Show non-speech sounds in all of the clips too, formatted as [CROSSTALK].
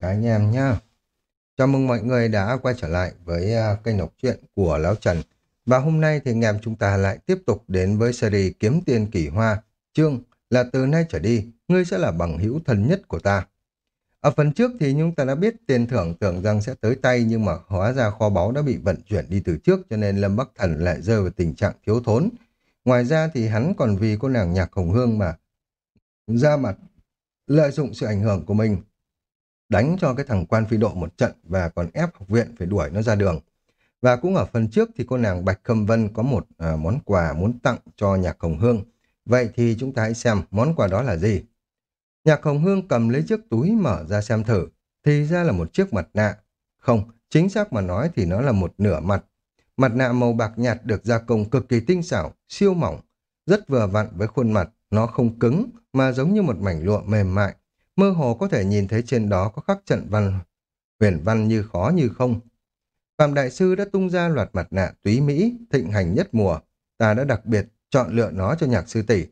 Cả anh em nhá. Chào mừng mọi người đã quay trở lại với à, kênh đọc truyện của Lão Trần. Và hôm nay thì anh em chúng ta lại tiếp tục đến với series Kiếm Tiền Kỳ Hoa. Chương là từ nay trở đi, ngươi sẽ là bằng hữu thân nhất của ta. Ở phần trước thì chúng ta đã biết tiền thưởng tưởng rằng sẽ tới tay nhưng mà hóa ra kho báu đã bị vận chuyển đi từ trước cho nên Lâm Bắc Thần lại rơi vào tình trạng thiếu thốn. Ngoài ra thì hắn còn vì cô nàng nhạc hồng hương mà ra mặt lợi dụng sự ảnh hưởng của mình đánh cho cái thằng quan phi độ một trận và còn ép học viện phải đuổi nó ra đường. Và cũng ở phần trước thì cô nàng Bạch Khâm Vân có một à, món quà muốn tặng cho Nhạc Hồng Hương. Vậy thì chúng ta hãy xem món quà đó là gì. Nhạc Hồng Hương cầm lấy chiếc túi mở ra xem thử, thì ra là một chiếc mặt nạ. Không, chính xác mà nói thì nó là một nửa mặt. Mặt nạ màu bạc nhạt được gia công cực kỳ tinh xảo, siêu mỏng, rất vừa vặn với khuôn mặt, nó không cứng mà giống như một mảnh lụa mềm mại, mơ hồ có thể nhìn thấy trên đó có khắc trận văn, huyền văn như khó như không. Phạm Đại Sư đã tung ra loạt mặt nạ túy Mỹ, thịnh hành nhất mùa. Ta đã đặc biệt chọn lựa nó cho nhạc sư tỷ.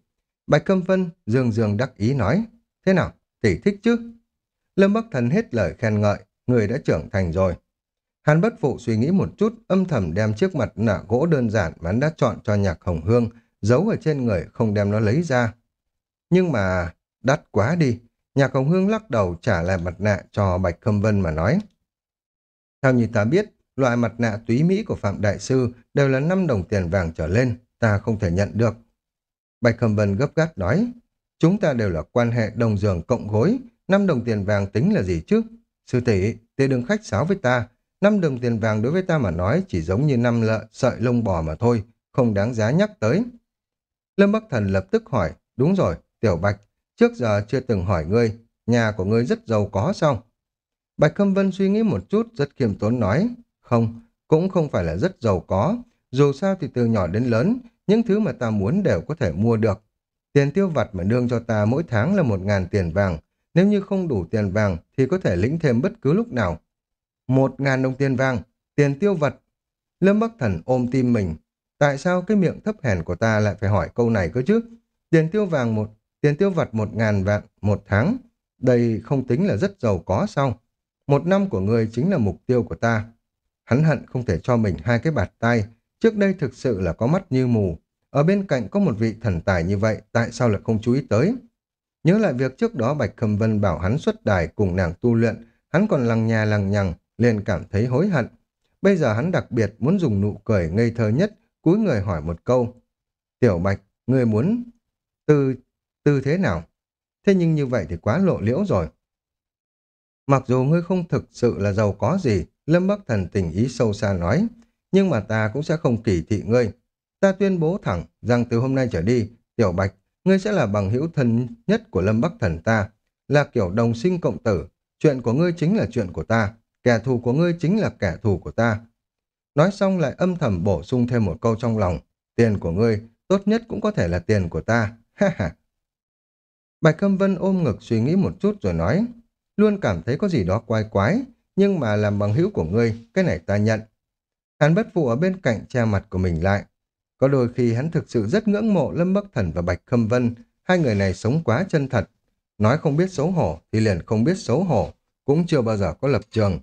Bạch Câm Vân dương dương đắc ý nói, thế nào, tỷ thích chứ? Lâm Bắc Thần hết lời khen ngợi, người đã trưởng thành rồi. Hàn bất phụ suy nghĩ một chút, âm thầm đem chiếc mặt nạ gỗ đơn giản mà hắn đã chọn cho nhạc hồng hương, giấu ở trên người không đem nó lấy ra. Nhưng mà, đắt quá đi, Nhạc Hồng Hương lắc đầu trả lại mặt nạ cho Bạch Khâm Vân mà nói. Theo như ta biết, loại mặt nạ túy Mỹ của Phạm Đại Sư đều là 5 đồng tiền vàng trở lên, ta không thể nhận được. Bạch Khâm Vân gấp gáp nói, chúng ta đều là quan hệ đồng giường cộng gối, 5 đồng tiền vàng tính là gì chứ? Sư tỷ, tê đừng khách sáo với ta, 5 đồng tiền vàng đối với ta mà nói chỉ giống như năm lợ sợi lông bò mà thôi, không đáng giá nhắc tới. Lâm Bắc Thần lập tức hỏi, đúng rồi, Tiểu Bạch, Trước giờ chưa từng hỏi ngươi, nhà của ngươi rất giàu có sao? Bạch Khâm Vân suy nghĩ một chút, rất khiêm tốn nói, không, cũng không phải là rất giàu có. Dù sao thì từ nhỏ đến lớn, những thứ mà ta muốn đều có thể mua được. Tiền tiêu vặt mà nương cho ta mỗi tháng là một ngàn tiền vàng. Nếu như không đủ tiền vàng thì có thể lĩnh thêm bất cứ lúc nào. Một ngàn đồng tiền vàng, tiền tiêu vặt. Lâm Bắc Thần ôm tim mình. Tại sao cái miệng thấp hèn của ta lại phải hỏi câu này cơ chứ? Tiền tiêu vàng một Tiền tiêu vặt một ngàn vạn một tháng, đây không tính là rất giàu có sao? Một năm của người chính là mục tiêu của ta. Hắn hận không thể cho mình hai cái bạt tay, trước đây thực sự là có mắt như mù. Ở bên cạnh có một vị thần tài như vậy, tại sao lại không chú ý tới? Nhớ lại việc trước đó Bạch Khâm Vân bảo hắn xuất đài cùng nàng tu luyện, hắn còn lằng nhà lằng nhằng, liền cảm thấy hối hận. Bây giờ hắn đặc biệt muốn dùng nụ cười ngây thơ nhất, cúi người hỏi một câu. Tiểu Bạch, người muốn từ tư thế nào? Thế nhưng như vậy thì quá lộ liễu rồi. Mặc dù ngươi không thực sự là giàu có gì, Lâm Bắc Thần tình ý sâu xa nói, nhưng mà ta cũng sẽ không kỳ thị ngươi. Ta tuyên bố thẳng rằng từ hôm nay trở đi, Tiểu Bạch, ngươi sẽ là bằng hữu thân nhất của Lâm Bắc Thần ta, là kiểu đồng sinh cộng tử. Chuyện của ngươi chính là chuyện của ta, kẻ thù của ngươi chính là kẻ thù của ta. Nói xong lại âm thầm bổ sung thêm một câu trong lòng, tiền của ngươi tốt nhất cũng có thể là tiền của ta. Ha ha. Bạch Câm Vân ôm ngực suy nghĩ một chút rồi nói, luôn cảm thấy có gì đó quái quái, nhưng mà làm bằng hữu của ngươi, cái này ta nhận. Hắn bất phụ ở bên cạnh che mặt của mình lại. Có đôi khi hắn thực sự rất ngưỡng mộ Lâm Bắc Thần và Bạch Khâm Vân, hai người này sống quá chân thật. Nói không biết xấu hổ thì liền không biết xấu hổ, cũng chưa bao giờ có lập trường.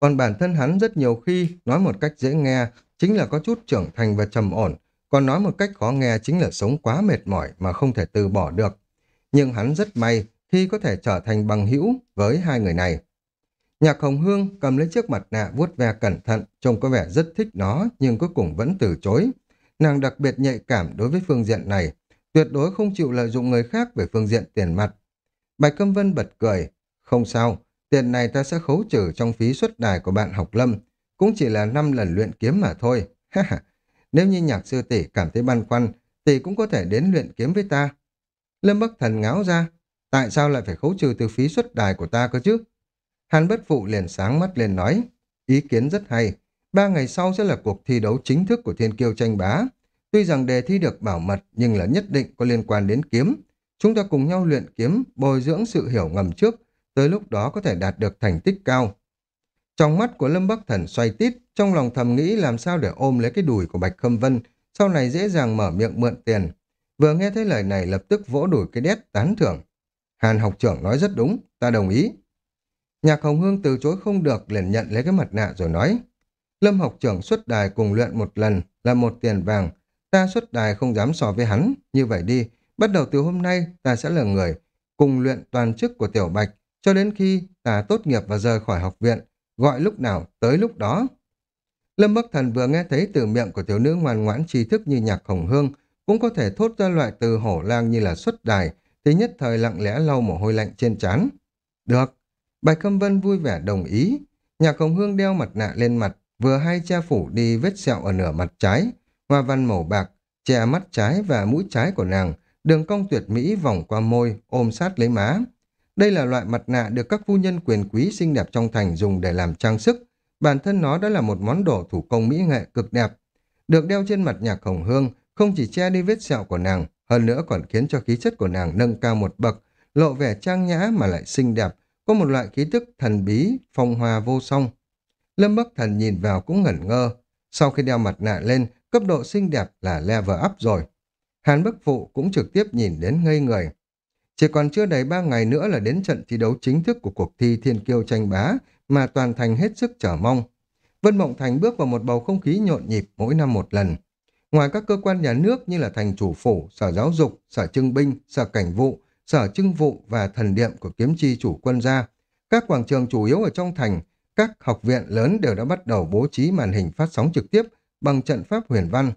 Còn bản thân hắn rất nhiều khi nói một cách dễ nghe chính là có chút trưởng thành và trầm ổn, còn nói một cách khó nghe chính là sống quá mệt mỏi mà không thể từ bỏ được nhưng hắn rất may khi có thể trở thành bằng hữu với hai người này. Nhạc Hồng Hương cầm lấy chiếc mặt nạ vuốt ve cẩn thận, trông có vẻ rất thích nó nhưng cuối cùng vẫn từ chối. Nàng đặc biệt nhạy cảm đối với phương diện này, tuyệt đối không chịu lợi dụng người khác về phương diện tiền mặt. Bạch Câm Vân bật cười, không sao, tiền này ta sẽ khấu trừ trong phí xuất đài của bạn học lâm, cũng chỉ là 5 lần luyện kiếm mà thôi. [LAUGHS] Nếu như nhạc sư tỷ cảm thấy băn khoăn, tỷ cũng có thể đến luyện kiếm với ta. Lâm Bắc Thần ngáo ra, tại sao lại phải khấu trừ từ phí xuất đài của ta cơ chứ? Hàn Bất Phụ liền sáng mắt lên nói, ý kiến rất hay, ba ngày sau sẽ là cuộc thi đấu chính thức của Thiên Kiêu tranh bá. Tuy rằng đề thi được bảo mật nhưng là nhất định có liên quan đến kiếm. Chúng ta cùng nhau luyện kiếm, bồi dưỡng sự hiểu ngầm trước, tới lúc đó có thể đạt được thành tích cao. Trong mắt của Lâm Bắc Thần xoay tít, trong lòng thầm nghĩ làm sao để ôm lấy cái đùi của Bạch Khâm Vân, sau này dễ dàng mở miệng mượn tiền, Vừa nghe thấy lời này lập tức vỗ đùi cái đét tán thưởng. Hàn học trưởng nói rất đúng, ta đồng ý. Nhạc Hồng Hương từ chối không được liền nhận lấy cái mặt nạ rồi nói. Lâm học trưởng xuất đài cùng luyện một lần là một tiền vàng. Ta xuất đài không dám so với hắn. Như vậy đi, bắt đầu từ hôm nay ta sẽ là người cùng luyện toàn chức của Tiểu Bạch cho đến khi ta tốt nghiệp và rời khỏi học viện. Gọi lúc nào tới lúc đó. Lâm Bắc Thần vừa nghe thấy từ miệng của tiểu nữ ngoan ngoãn tri thức như nhạc hồng hương, cũng có thể thốt ra loại từ hổ lang như là xuất đài, thì nhất thời lặng lẽ lau mồ hôi lạnh trên trán. Được. Bạch Khâm Vân vui vẻ đồng ý. Nhạc hồng hương đeo mặt nạ lên mặt, vừa hay che phủ đi vết sẹo ở nửa mặt trái, hoa văn màu bạc, che mắt trái và mũi trái của nàng, đường cong tuyệt mỹ vòng qua môi, ôm sát lấy má. Đây là loại mặt nạ được các phu nhân quyền quý xinh đẹp trong thành dùng để làm trang sức, Bản thân nó đã là một món đồ thủ công mỹ nghệ cực đẹp. Được đeo trên mặt nhạc hồng hương, không chỉ che đi vết sẹo của nàng, hơn nữa còn khiến cho khí chất của nàng nâng cao một bậc, lộ vẻ trang nhã mà lại xinh đẹp, có một loại khí tức thần bí, phong hoa vô song. Lâm Bắc Thần nhìn vào cũng ngẩn ngơ. Sau khi đeo mặt nạ lên, cấp độ xinh đẹp là level up rồi. Hàn Bắc Phụ cũng trực tiếp nhìn đến ngây người. Chỉ còn chưa đầy ba ngày nữa là đến trận thi đấu chính thức của cuộc thi Thiên Kiêu tranh bá, mà toàn thành hết sức chờ mong. Vân Mộng Thành bước vào một bầu không khí nhộn nhịp mỗi năm một lần. Ngoài các cơ quan nhà nước như là thành chủ phủ, sở giáo dục, sở trưng binh, sở cảnh vụ, sở trưng vụ và thần điện của kiếm chi chủ quân gia, các quảng trường chủ yếu ở trong thành, các học viện lớn đều đã bắt đầu bố trí màn hình phát sóng trực tiếp bằng trận pháp huyền văn.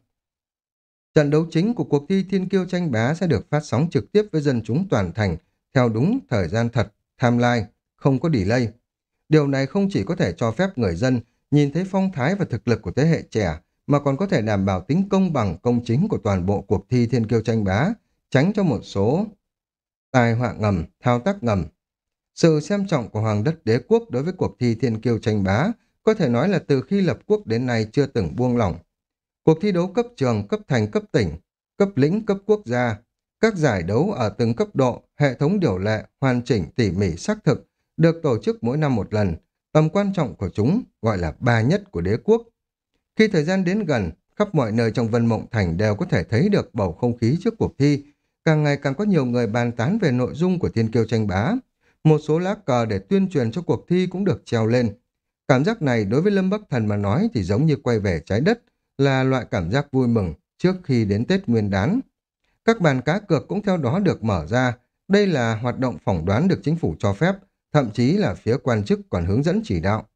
Trận đấu chính của cuộc thi thiên kiêu tranh bá sẽ được phát sóng trực tiếp với dân chúng toàn thành theo đúng thời gian thật, timeline, không có delay. Điều này không chỉ có thể cho phép người dân nhìn thấy phong thái và thực lực của thế hệ trẻ, mà còn có thể đảm bảo tính công bằng công chính của toàn bộ cuộc thi thiên kiêu tranh bá, tránh cho một số tài họa ngầm, thao tác ngầm. Sự xem trọng của Hoàng đất đế quốc đối với cuộc thi thiên kiêu tranh bá có thể nói là từ khi lập quốc đến nay chưa từng buông lỏng. Cuộc thi đấu cấp trường, cấp thành, cấp tỉnh, cấp lĩnh, cấp quốc gia, các giải đấu ở từng cấp độ, hệ thống điều lệ, hoàn chỉnh, tỉ mỉ, xác thực, được tổ chức mỗi năm một lần. Tầm quan trọng của chúng gọi là ba nhất của đế quốc. Khi thời gian đến gần, khắp mọi nơi trong Vân Mộng Thành đều có thể thấy được bầu không khí trước cuộc thi. Càng ngày càng có nhiều người bàn tán về nội dung của thiên kiêu tranh bá. Một số lá cờ để tuyên truyền cho cuộc thi cũng được treo lên. Cảm giác này đối với Lâm Bắc Thần mà nói thì giống như quay về trái đất, là loại cảm giác vui mừng trước khi đến Tết Nguyên đán. Các bàn cá cược cũng theo đó được mở ra. Đây là hoạt động phỏng đoán được chính phủ cho phép, thậm chí là phía quan chức còn hướng dẫn chỉ đạo.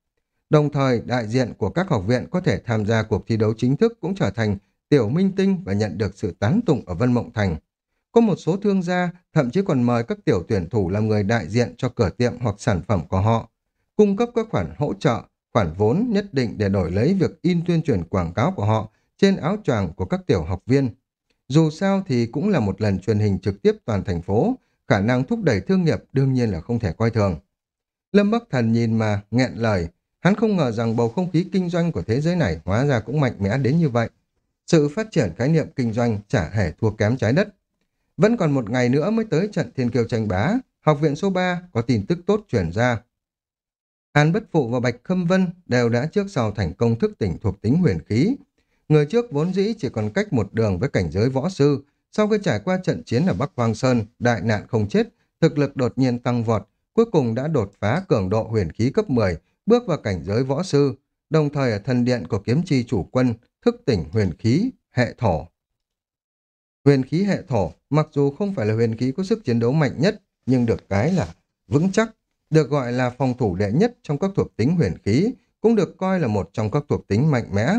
Đồng thời, đại diện của các học viện có thể tham gia cuộc thi đấu chính thức cũng trở thành tiểu minh tinh và nhận được sự tán tụng ở Vân Mộng Thành. Có một số thương gia thậm chí còn mời các tiểu tuyển thủ làm người đại diện cho cửa tiệm hoặc sản phẩm của họ, cung cấp các khoản hỗ trợ, khoản vốn nhất định để đổi lấy việc in tuyên truyền quảng cáo của họ trên áo choàng của các tiểu học viên. Dù sao thì cũng là một lần truyền hình trực tiếp toàn thành phố, khả năng thúc đẩy thương nghiệp đương nhiên là không thể coi thường. Lâm Bắc Thần nhìn mà, nghẹn lời. Hắn không ngờ rằng bầu không khí kinh doanh của thế giới này hóa ra cũng mạnh mẽ đến như vậy. Sự phát triển khái niệm kinh doanh chả hề thua kém trái đất. Vẫn còn một ngày nữa mới tới trận thiên kiêu tranh bá. Học viện số 3 có tin tức tốt chuyển ra. Hàn Bất Phụ và Bạch Khâm Vân đều đã trước sau thành công thức tỉnh thuộc tính huyền khí. Người trước vốn dĩ chỉ còn cách một đường với cảnh giới võ sư. Sau khi trải qua trận chiến ở Bắc Hoang Sơn, đại nạn không chết, thực lực đột nhiên tăng vọt, cuối cùng đã đột phá cường độ huyền khí cấp 10, bước vào cảnh giới võ sư, đồng thời ở thần điện của kiếm chi chủ quân, thức tỉnh huyền khí, hệ thổ. Huyền khí hệ thổ, mặc dù không phải là huyền khí có sức chiến đấu mạnh nhất, nhưng được cái là vững chắc, được gọi là phòng thủ đệ nhất trong các thuộc tính huyền khí, cũng được coi là một trong các thuộc tính mạnh mẽ.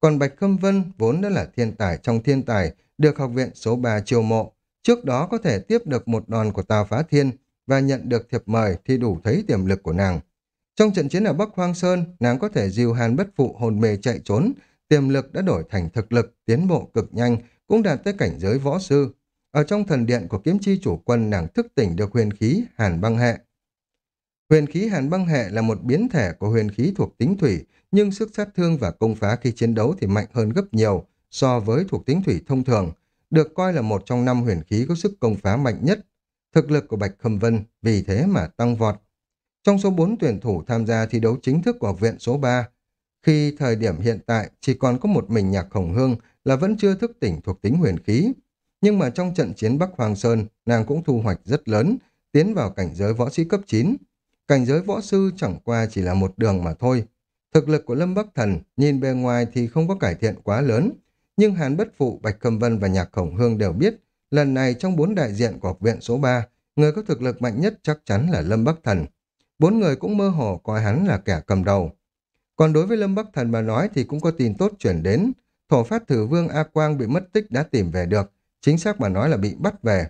Còn Bạch Khâm Vân vốn đã là thiên tài trong thiên tài, được học viện số 3 chiêu mộ, trước đó có thể tiếp được một đòn của Tào Phá Thiên, và nhận được thiệp mời thì đủ thấy tiềm lực của nàng. Trong trận chiến ở Bắc Hoang Sơn, nàng có thể dìu hàn bất phụ hồn mề chạy trốn, tiềm lực đã đổi thành thực lực, tiến bộ cực nhanh, cũng đạt tới cảnh giới võ sư. Ở trong thần điện của kiếm chi chủ quân nàng thức tỉnh được huyền khí hàn băng hệ. Huyền khí hàn băng hệ là một biến thể của huyền khí thuộc tính thủy, nhưng sức sát thương và công phá khi chiến đấu thì mạnh hơn gấp nhiều so với thuộc tính thủy thông thường, được coi là một trong năm huyền khí có sức công phá mạnh nhất Thực lực của Bạch Khâm Vân vì thế mà tăng vọt. Trong số 4 tuyển thủ tham gia thi đấu chính thức của học viện số 3, khi thời điểm hiện tại chỉ còn có một mình nhạc hồng hương là vẫn chưa thức tỉnh thuộc tính huyền khí. Nhưng mà trong trận chiến Bắc Hoàng Sơn, nàng cũng thu hoạch rất lớn, tiến vào cảnh giới võ sĩ cấp 9. cảnh giới võ sư chẳng qua chỉ là một đường mà thôi. Thực lực của Lâm Bắc Thần nhìn bề ngoài thì không có cải thiện quá lớn, nhưng Hàn Bất Phụ, Bạch Cầm Vân và Nhạc Khổng Hương đều biết, lần này trong bốn đại diện của học viện số 3, người có thực lực mạnh nhất chắc chắn là Lâm Bắc Thần. Bốn người cũng mơ hồ coi hắn là kẻ cầm đầu. Còn đối với Lâm Bắc Thần mà nói thì cũng có tin tốt chuyển đến. Thổ phát thử vương A Quang bị mất tích đã tìm về được, chính xác mà nói là bị bắt về.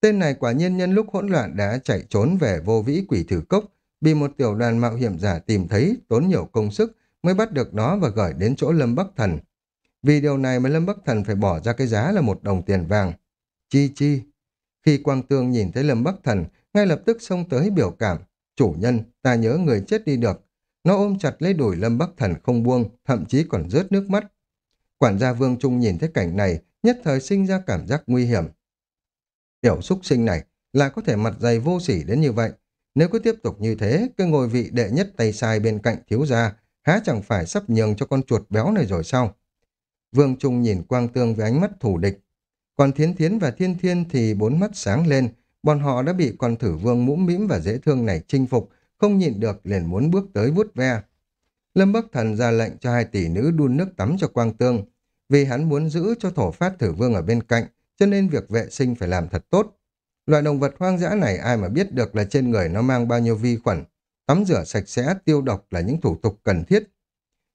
Tên này quả nhiên nhân lúc hỗn loạn đã chạy trốn về vô vĩ quỷ thử cốc, bị một tiểu đoàn mạo hiểm giả tìm thấy, tốn nhiều công sức mới bắt được nó và gửi đến chỗ Lâm Bắc Thần. Vì điều này mà Lâm Bắc Thần phải bỏ ra cái giá là một đồng tiền vàng. Chi chi. Khi Quang Tương nhìn thấy Lâm Bắc Thần, ngay lập tức xông tới biểu cảm. Chủ nhân, ta nhớ người chết đi được. Nó ôm chặt lấy đùi Lâm Bắc Thần không buông, thậm chí còn rớt nước mắt. Quản gia Vương Trung nhìn thấy cảnh này, nhất thời sinh ra cảm giác nguy hiểm. Tiểu xúc sinh này lại có thể mặt dày vô sỉ đến như vậy. Nếu cứ tiếp tục như thế, cái ngôi vị đệ nhất tay sai bên cạnh thiếu gia, há chẳng phải sắp nhường cho con chuột béo này rồi sao? Vương Trung nhìn Quang Tương với ánh mắt thủ địch. Còn Thiến Thiến và Thiên Thiên thì bốn mắt sáng lên, bọn họ đã bị con thử vương mũm mĩm và dễ thương này chinh phục, không nhịn được liền muốn bước tới vuốt ve. Lâm Bắc Thần ra lệnh cho hai tỷ nữ đun nước tắm cho Quang Tương, vì hắn muốn giữ cho thổ phát thử vương ở bên cạnh, cho nên việc vệ sinh phải làm thật tốt. Loại động vật hoang dã này ai mà biết được là trên người nó mang bao nhiêu vi khuẩn, tắm rửa sạch sẽ, tiêu độc là những thủ tục cần thiết.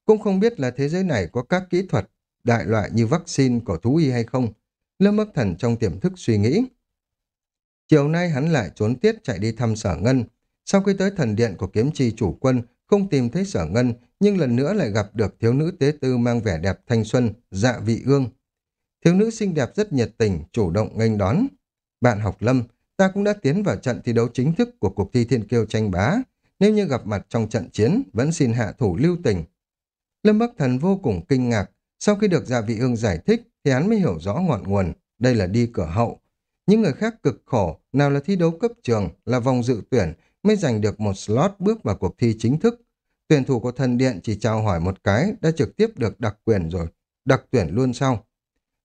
Cũng không biết là thế giới này có các kỹ thuật đại loại như vaccine của thú y hay không. Lâm Bắc Thần trong tiềm thức suy nghĩ. Chiều nay hắn lại trốn tiết chạy đi thăm sở ngân. Sau khi tới thần điện của kiếm chi chủ quân, không tìm thấy sở ngân, nhưng lần nữa lại gặp được thiếu nữ tế tư mang vẻ đẹp thanh xuân, dạ vị ương. Thiếu nữ xinh đẹp rất nhiệt tình, chủ động nghênh đón. Bạn học Lâm, ta cũng đã tiến vào trận thi đấu chính thức của cuộc thi thiên kiêu tranh bá. Nếu như gặp mặt trong trận chiến, vẫn xin hạ thủ lưu tình. Lâm Bắc Thần vô cùng kinh ngạc, sau khi được Dạ Vị Ương giải thích thì hắn mới hiểu rõ ngọn nguồn, đây là đi cửa hậu. Những người khác cực khổ, nào là thi đấu cấp trường, là vòng dự tuyển, mới giành được một slot bước vào cuộc thi chính thức. Tuyển thủ của thần điện chỉ chào hỏi một cái đã trực tiếp được đặc quyền rồi, đặc tuyển luôn sau.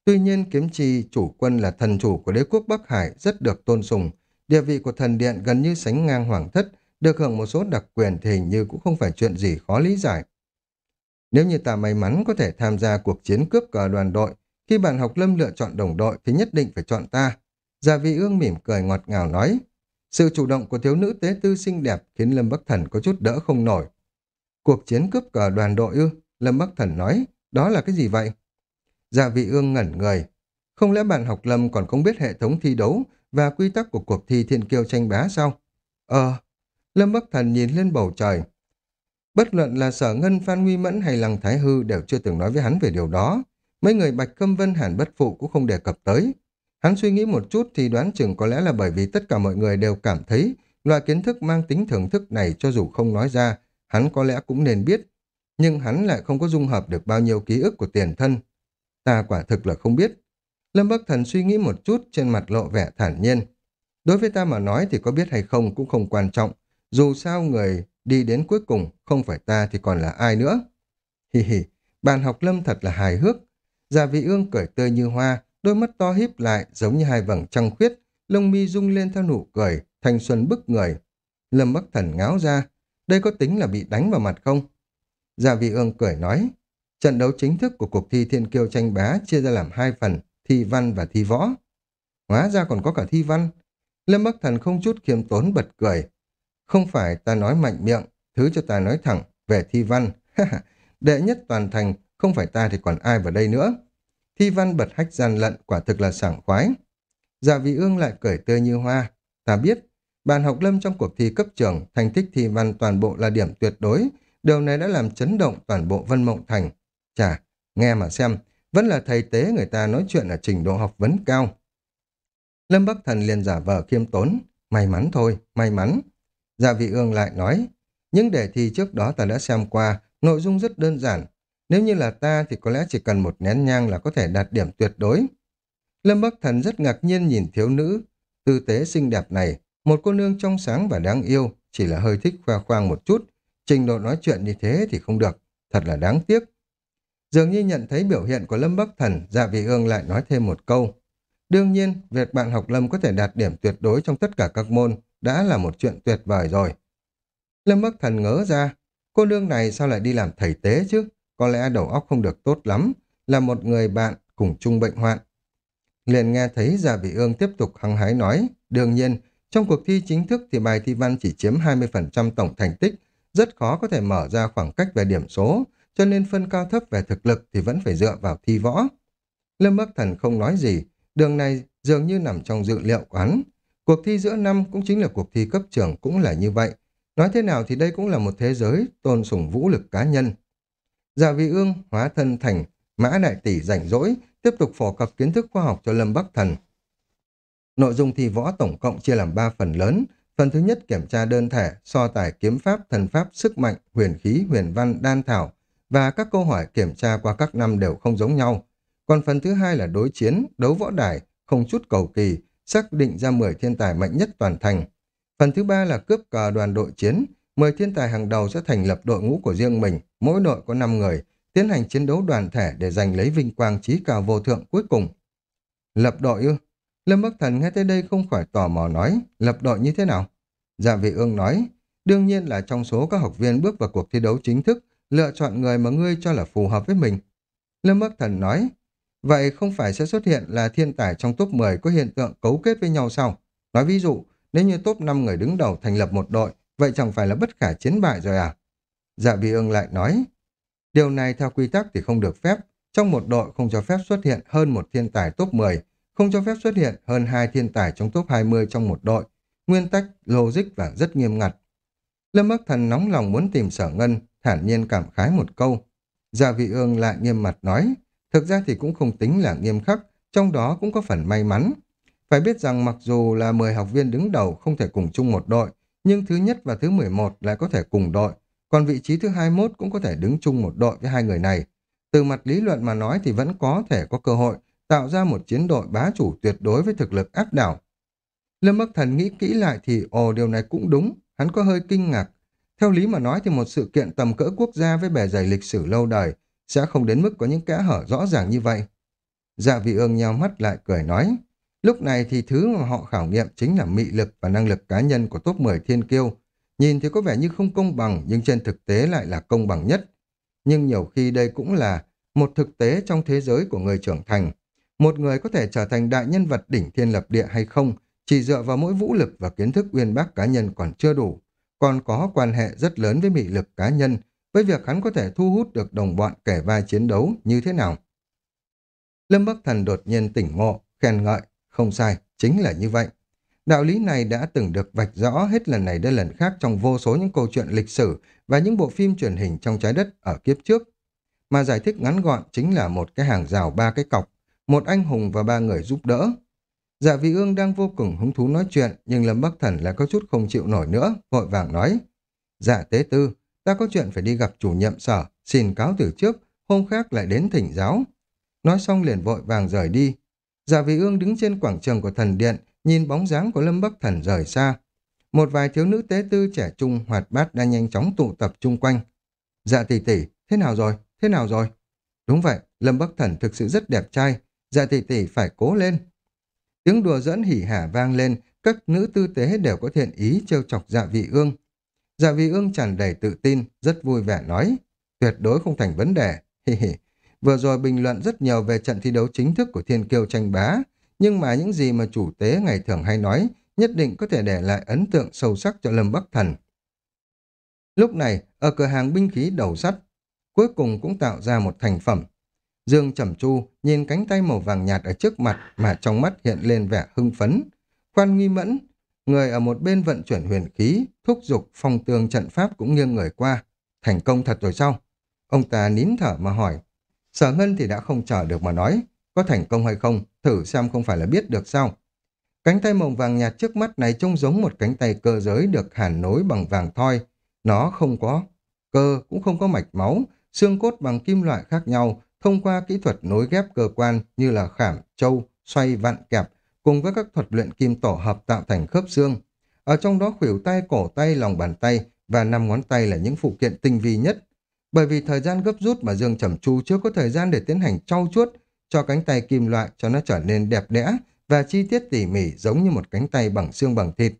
Tuy nhiên kiếm chi chủ quân là thần chủ của đế quốc Bắc Hải rất được tôn sùng, địa vị của thần điện gần như sánh ngang hoàng thất, được hưởng một số đặc quyền thì hình như cũng không phải chuyện gì khó lý giải. Nếu như ta may mắn có thể tham gia cuộc chiến cướp cờ đoàn đội, khi bạn học lâm lựa chọn đồng đội thì nhất định phải chọn ta. Gia vị ương mỉm cười ngọt ngào nói. Sự chủ động của thiếu nữ tế tư xinh đẹp khiến Lâm Bắc Thần có chút đỡ không nổi. Cuộc chiến cướp cờ đoàn đội ư? Lâm Bắc Thần nói. Đó là cái gì vậy? Gia vị ương ngẩn người. Không lẽ bạn học Lâm còn không biết hệ thống thi đấu và quy tắc của cuộc thi thiên kiêu tranh bá sao? Ờ. Lâm Bắc Thần nhìn lên bầu trời. Bất luận là Sở Ngân, Phan Nguy Mẫn hay Lăng Thái Hư đều chưa từng nói với hắn về điều đó. Mấy người Bạch Câm Vân Hàn Bất Phụ cũng không đề cập tới. Hắn suy nghĩ một chút thì đoán chừng có lẽ là bởi vì tất cả mọi người đều cảm thấy loại kiến thức mang tính thưởng thức này cho dù không nói ra, hắn có lẽ cũng nên biết. Nhưng hắn lại không có dung hợp được bao nhiêu ký ức của tiền thân. Ta quả thực là không biết. Lâm Bắc Thần suy nghĩ một chút trên mặt lộ vẻ thản nhiên. Đối với ta mà nói thì có biết hay không cũng không quan trọng. Dù sao người đi đến cuối cùng, không phải ta thì còn là ai nữa. Hi hi, bàn học lâm thật là hài hước. Già vị ương cởi tươi như hoa, đôi mắt to híp lại giống như hai vầng trăng khuyết, lông mi rung lên theo nụ cười, thanh xuân bức người. Lâm Bắc Thần ngáo ra, đây có tính là bị đánh vào mặt không? Gia vị ương cười nói, trận đấu chính thức của cuộc thi thiên kiêu tranh bá chia ra làm hai phần, thi văn và thi võ. Hóa ra còn có cả thi văn. Lâm Bắc Thần không chút khiêm tốn bật cười, không phải ta nói mạnh miệng, thứ cho ta nói thẳng, về thi văn. [LAUGHS] Đệ nhất toàn thành, không phải ta thì còn ai vào đây nữa. Thi văn bật hách gian lận, quả thực là sảng khoái. Dạ vị ương lại cười tươi như hoa. Ta biết, bàn học lâm trong cuộc thi cấp trường, thành tích thi văn toàn bộ là điểm tuyệt đối. Điều này đã làm chấn động toàn bộ Vân Mộng Thành. Chà, nghe mà xem, vẫn là thầy tế người ta nói chuyện ở trình độ học vấn cao. Lâm Bắc Thần liền giả vờ khiêm tốn. May mắn thôi, may mắn. Dạ vị ương lại nói, những đề thi trước đó ta đã xem qua, nội dung rất đơn giản. Nếu như là ta thì có lẽ chỉ cần một nén nhang là có thể đạt điểm tuyệt đối. Lâm Bắc Thần rất ngạc nhiên nhìn thiếu nữ, tư tế xinh đẹp này, một cô nương trong sáng và đáng yêu, chỉ là hơi thích khoe khoang một chút. Trình độ nói chuyện như thế thì không được, thật là đáng tiếc. Dường như nhận thấy biểu hiện của Lâm Bắc Thần, dạ vị ương lại nói thêm một câu. Đương nhiên, việc bạn học Lâm có thể đạt điểm tuyệt đối trong tất cả các môn đã là một chuyện tuyệt vời rồi. Lâm Bắc Thần ngớ ra, cô nương này sao lại đi làm thầy tế chứ? Có lẽ đầu óc không được tốt lắm, là một người bạn cùng chung bệnh hoạn. Liền nghe thấy già Vị Ương tiếp tục hăng hái nói, đương nhiên, trong cuộc thi chính thức thì bài thi văn chỉ chiếm 20% tổng thành tích, rất khó có thể mở ra khoảng cách về điểm số, cho nên phân cao thấp về thực lực thì vẫn phải dựa vào thi võ. Lâm Bắc Thần không nói gì, đường này dường như nằm trong dự liệu của hắn. Cuộc thi giữa năm cũng chính là cuộc thi cấp trường cũng là như vậy. Nói thế nào thì đây cũng là một thế giới tôn sùng vũ lực cá nhân. Dạ vị ương hóa thân thành mã đại tỷ rảnh rỗi, tiếp tục phổ cập kiến thức khoa học cho Lâm Bắc Thần. Nội dung thi võ tổng cộng chia làm 3 phần lớn. Phần thứ nhất kiểm tra đơn thể, so tài kiếm pháp, thần pháp, sức mạnh, huyền khí, huyền văn, đan thảo và các câu hỏi kiểm tra qua các năm đều không giống nhau. Còn phần thứ hai là đối chiến, đấu võ đài, không chút cầu kỳ, xác định ra 10 thiên tài mạnh nhất toàn thành. Phần thứ ba là cướp cờ đoàn đội chiến, 10 thiên tài hàng đầu sẽ thành lập đội ngũ của riêng mình, mỗi đội có 5 người, tiến hành chiến đấu đoàn thể để giành lấy vinh quang trí cao vô thượng cuối cùng. Lập đội ư? Lâm Bắc Thần nghe tới đây không khỏi tò mò nói, lập đội như thế nào? Dạ vị ương nói, đương nhiên là trong số các học viên bước vào cuộc thi đấu chính thức, lựa chọn người mà ngươi cho là phù hợp với mình. Lâm Bắc Thần nói, vậy không phải sẽ xuất hiện là thiên tài trong top 10 có hiện tượng cấu kết với nhau sao? Nói ví dụ, nếu như top 5 người đứng đầu thành lập một đội, vậy chẳng phải là bất khả chiến bại rồi à? Dạ vị ương lại nói, điều này theo quy tắc thì không được phép, trong một đội không cho phép xuất hiện hơn một thiên tài top 10, không cho phép xuất hiện hơn hai thiên tài trong top 20 trong một đội. Nguyên tắc, logic và rất nghiêm ngặt. Lâm Bắc Thần nóng lòng muốn tìm sở ngân, thản nhiên cảm khái một câu. Dạ Gia vị ương lại nghiêm mặt nói, thực ra thì cũng không tính là nghiêm khắc, trong đó cũng có phần may mắn. Phải biết rằng mặc dù là 10 học viên đứng đầu không thể cùng chung một đội, nhưng thứ nhất và thứ 11 lại có thể cùng đội, còn vị trí thứ 21 cũng có thể đứng chung một đội với hai người này. Từ mặt lý luận mà nói thì vẫn có thể có cơ hội tạo ra một chiến đội bá chủ tuyệt đối với thực lực áp đảo. Lâm Bắc Thần nghĩ kỹ lại thì ồ điều này cũng đúng, hắn có hơi kinh ngạc. Theo lý mà nói thì một sự kiện tầm cỡ quốc gia với bề dày lịch sử lâu đời sẽ không đến mức có những kẽ hở rõ ràng như vậy. Dạ vị ương nhau mắt lại cười nói, lúc này thì thứ mà họ khảo nghiệm chính là mị lực và năng lực cá nhân của top 10 thiên kiêu. Nhìn thì có vẻ như không công bằng nhưng trên thực tế lại là công bằng nhất. Nhưng nhiều khi đây cũng là một thực tế trong thế giới của người trưởng thành. Một người có thể trở thành đại nhân vật đỉnh thiên lập địa hay không, chỉ dựa vào mỗi vũ lực và kiến thức uyên bác cá nhân còn chưa đủ, còn có quan hệ rất lớn với mị lực cá nhân, với việc hắn có thể thu hút được đồng bọn kẻ vai chiến đấu như thế nào. Lâm Bắc Thần đột nhiên tỉnh ngộ, khen ngợi, không sai, chính là như vậy. Đạo lý này đã từng được vạch rõ hết lần này đến lần khác trong vô số những câu chuyện lịch sử và những bộ phim truyền hình trong trái đất ở kiếp trước. Mà giải thích ngắn gọn chính là một cái hàng rào ba cái cọc, một anh hùng và ba người giúp đỡ. Dạ vị ương đang vô cùng hứng thú nói chuyện, nhưng Lâm Bắc Thần lại có chút không chịu nổi nữa, vội vàng nói. Dạ tế tư, ta có chuyện phải đi gặp chủ nhiệm sở, xin cáo từ trước, hôm khác lại đến thỉnh giáo. Nói xong liền vội vàng rời đi giả vị ương đứng trên quảng trường của thần điện, nhìn bóng dáng của Lâm Bắc Thần rời xa. Một vài thiếu nữ tế tư trẻ trung hoạt bát đang nhanh chóng tụ tập chung quanh. Dạ tỷ tỷ, thế nào rồi, thế nào rồi? Đúng vậy, Lâm Bắc Thần thực sự rất đẹp trai, dạ tỷ tỷ phải cố lên. Tiếng đùa dẫn hỉ hả vang lên, các nữ tư tế đều có thiện ý trêu chọc dạ vị ương. Dạ vị ương tràn đầy tự tin, rất vui vẻ nói, tuyệt đối không thành vấn đề, [LAUGHS] hi hi. Vừa rồi bình luận rất nhiều về trận thi đấu chính thức của thiên kiêu tranh bá, nhưng mà những gì mà chủ tế ngày thường hay nói nhất định có thể để lại ấn tượng sâu sắc cho Lâm Bắc Thần. Lúc này, ở cửa hàng binh khí đầu sắt, cuối cùng cũng tạo ra một thành phẩm. Dương Trầm Chu nhìn cánh tay màu vàng nhạt ở trước mặt mà trong mắt hiện lên vẻ hưng phấn. Khoan nghi mẫn, người ở một bên vận chuyển huyền khí, thúc giục phong tường trận pháp cũng nghiêng người qua. Thành công thật rồi sao? Ông ta nín thở mà hỏi. Sở Ngân thì đã không chờ được mà nói. Có thành công hay không, thử xem không phải là biết được sao. Cánh tay màu vàng nhạt trước mắt này trông giống một cánh tay cơ giới được hàn nối bằng vàng thoi. Nó không có cơ, cũng không có mạch máu, xương cốt bằng kim loại khác nhau, thông qua kỹ thuật nối ghép cơ quan như là khảm, trâu, xoay, vặn kẹp, cùng với các thuật luyện kim tổ hợp tạo thành khớp xương. Ở trong đó khuỷu tay, cổ tay, lòng bàn tay và năm ngón tay là những phụ kiện tinh vi nhất. Bởi vì thời gian gấp rút mà Dương Trầm Chu chưa có thời gian để tiến hành trau chuốt cho cánh tay kim loại cho nó trở nên đẹp đẽ và chi tiết tỉ mỉ giống như một cánh tay bằng xương bằng thịt.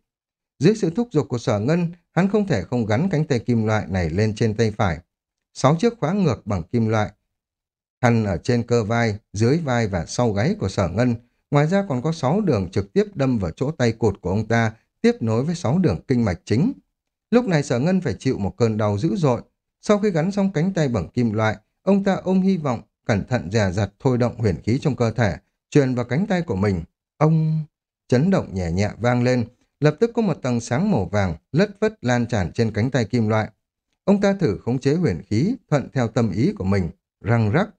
Dưới sự thúc giục của sở ngân, hắn không thể không gắn cánh tay kim loại này lên trên tay phải. Sáu chiếc khóa ngược bằng kim loại. Hằn ở trên cơ vai, dưới vai và sau gáy của sở ngân. Ngoài ra còn có sáu đường trực tiếp đâm vào chỗ tay cột của ông ta, tiếp nối với sáu đường kinh mạch chính. Lúc này sở ngân phải chịu một cơn đau dữ dội. Sau khi gắn xong cánh tay bằng kim loại, ông ta ôm hy vọng, cẩn thận dè dặt thôi động huyền khí trong cơ thể, truyền vào cánh tay của mình. Ông... Chấn động nhẹ nhẹ vang lên, lập tức có một tầng sáng màu vàng lất vất lan tràn trên cánh tay kim loại. Ông ta thử khống chế huyền khí, thuận theo tâm ý của mình, răng rắc.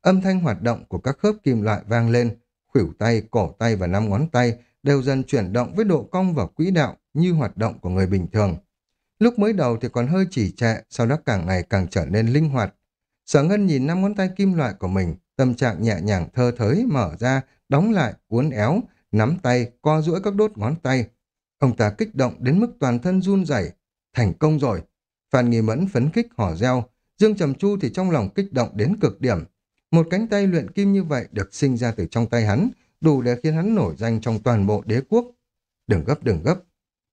Âm thanh hoạt động của các khớp kim loại vang lên, khuỷu tay, cổ tay và năm ngón tay đều dần chuyển động với độ cong và quỹ đạo như hoạt động của người bình thường. Lúc mới đầu thì còn hơi chỉ trệ, sau đó càng ngày càng trở nên linh hoạt. Sở Ngân nhìn năm ngón tay kim loại của mình, tâm trạng nhẹ nhàng thơ thới mở ra, đóng lại, uốn éo, nắm tay, co duỗi các đốt ngón tay. Ông ta kích động đến mức toàn thân run rẩy, thành công rồi. Phan Nghi Mẫn phấn khích hò reo, Dương Trầm Chu thì trong lòng kích động đến cực điểm. Một cánh tay luyện kim như vậy được sinh ra từ trong tay hắn, đủ để khiến hắn nổi danh trong toàn bộ đế quốc. Đừng gấp đừng gấp.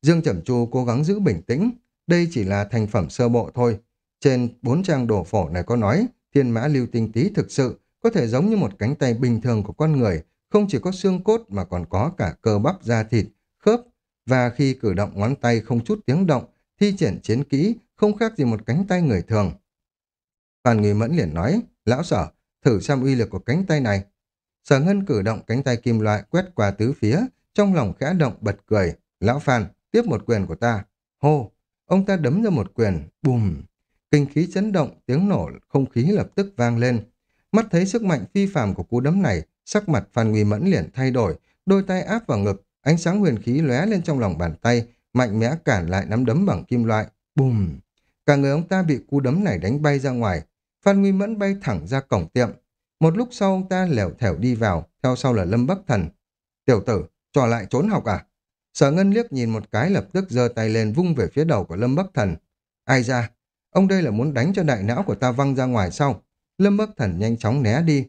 Dương Trầm Chu cố gắng giữ bình tĩnh, đây chỉ là thành phẩm sơ bộ thôi. Trên bốn trang đổ phổ này có nói, thiên mã lưu tinh tí thực sự có thể giống như một cánh tay bình thường của con người, không chỉ có xương cốt mà còn có cả cơ bắp da thịt, khớp, và khi cử động ngón tay không chút tiếng động, thi triển chiến kỹ không khác gì một cánh tay người thường. Phan Nguy Mẫn liền nói, lão sở, thử xem uy lực của cánh tay này. Sở Ngân cử động cánh tay kim loại quét qua tứ phía, trong lòng khẽ động bật cười. Lão Phan, tiếp một quyền của ta. Hô, ông ta đấm ra một quyền, bùm. Kinh khí chấn động, tiếng nổ, không khí lập tức vang lên. Mắt thấy sức mạnh phi phàm của cú đấm này, sắc mặt Phan Nguy Mẫn liền thay đổi, đôi tay áp vào ngực, ánh sáng huyền khí lóe lên trong lòng bàn tay, mạnh mẽ cản lại nắm đấm bằng kim loại. Bùm! Cả người ông ta bị cú đấm này đánh bay ra ngoài. Phan Nguy Mẫn bay thẳng ra cổng tiệm. Một lúc sau ông ta lẻo thẻo đi vào, theo sau là Lâm Bắc Thần. Tiểu tử, trò lại trốn học à? Sở Ngân liếc nhìn một cái lập tức giơ tay lên vung về phía đầu của Lâm Bắc Thần. Ai ra? Ông đây là muốn đánh cho đại não của ta văng ra ngoài sau. Lâm Bắc Thần nhanh chóng né đi.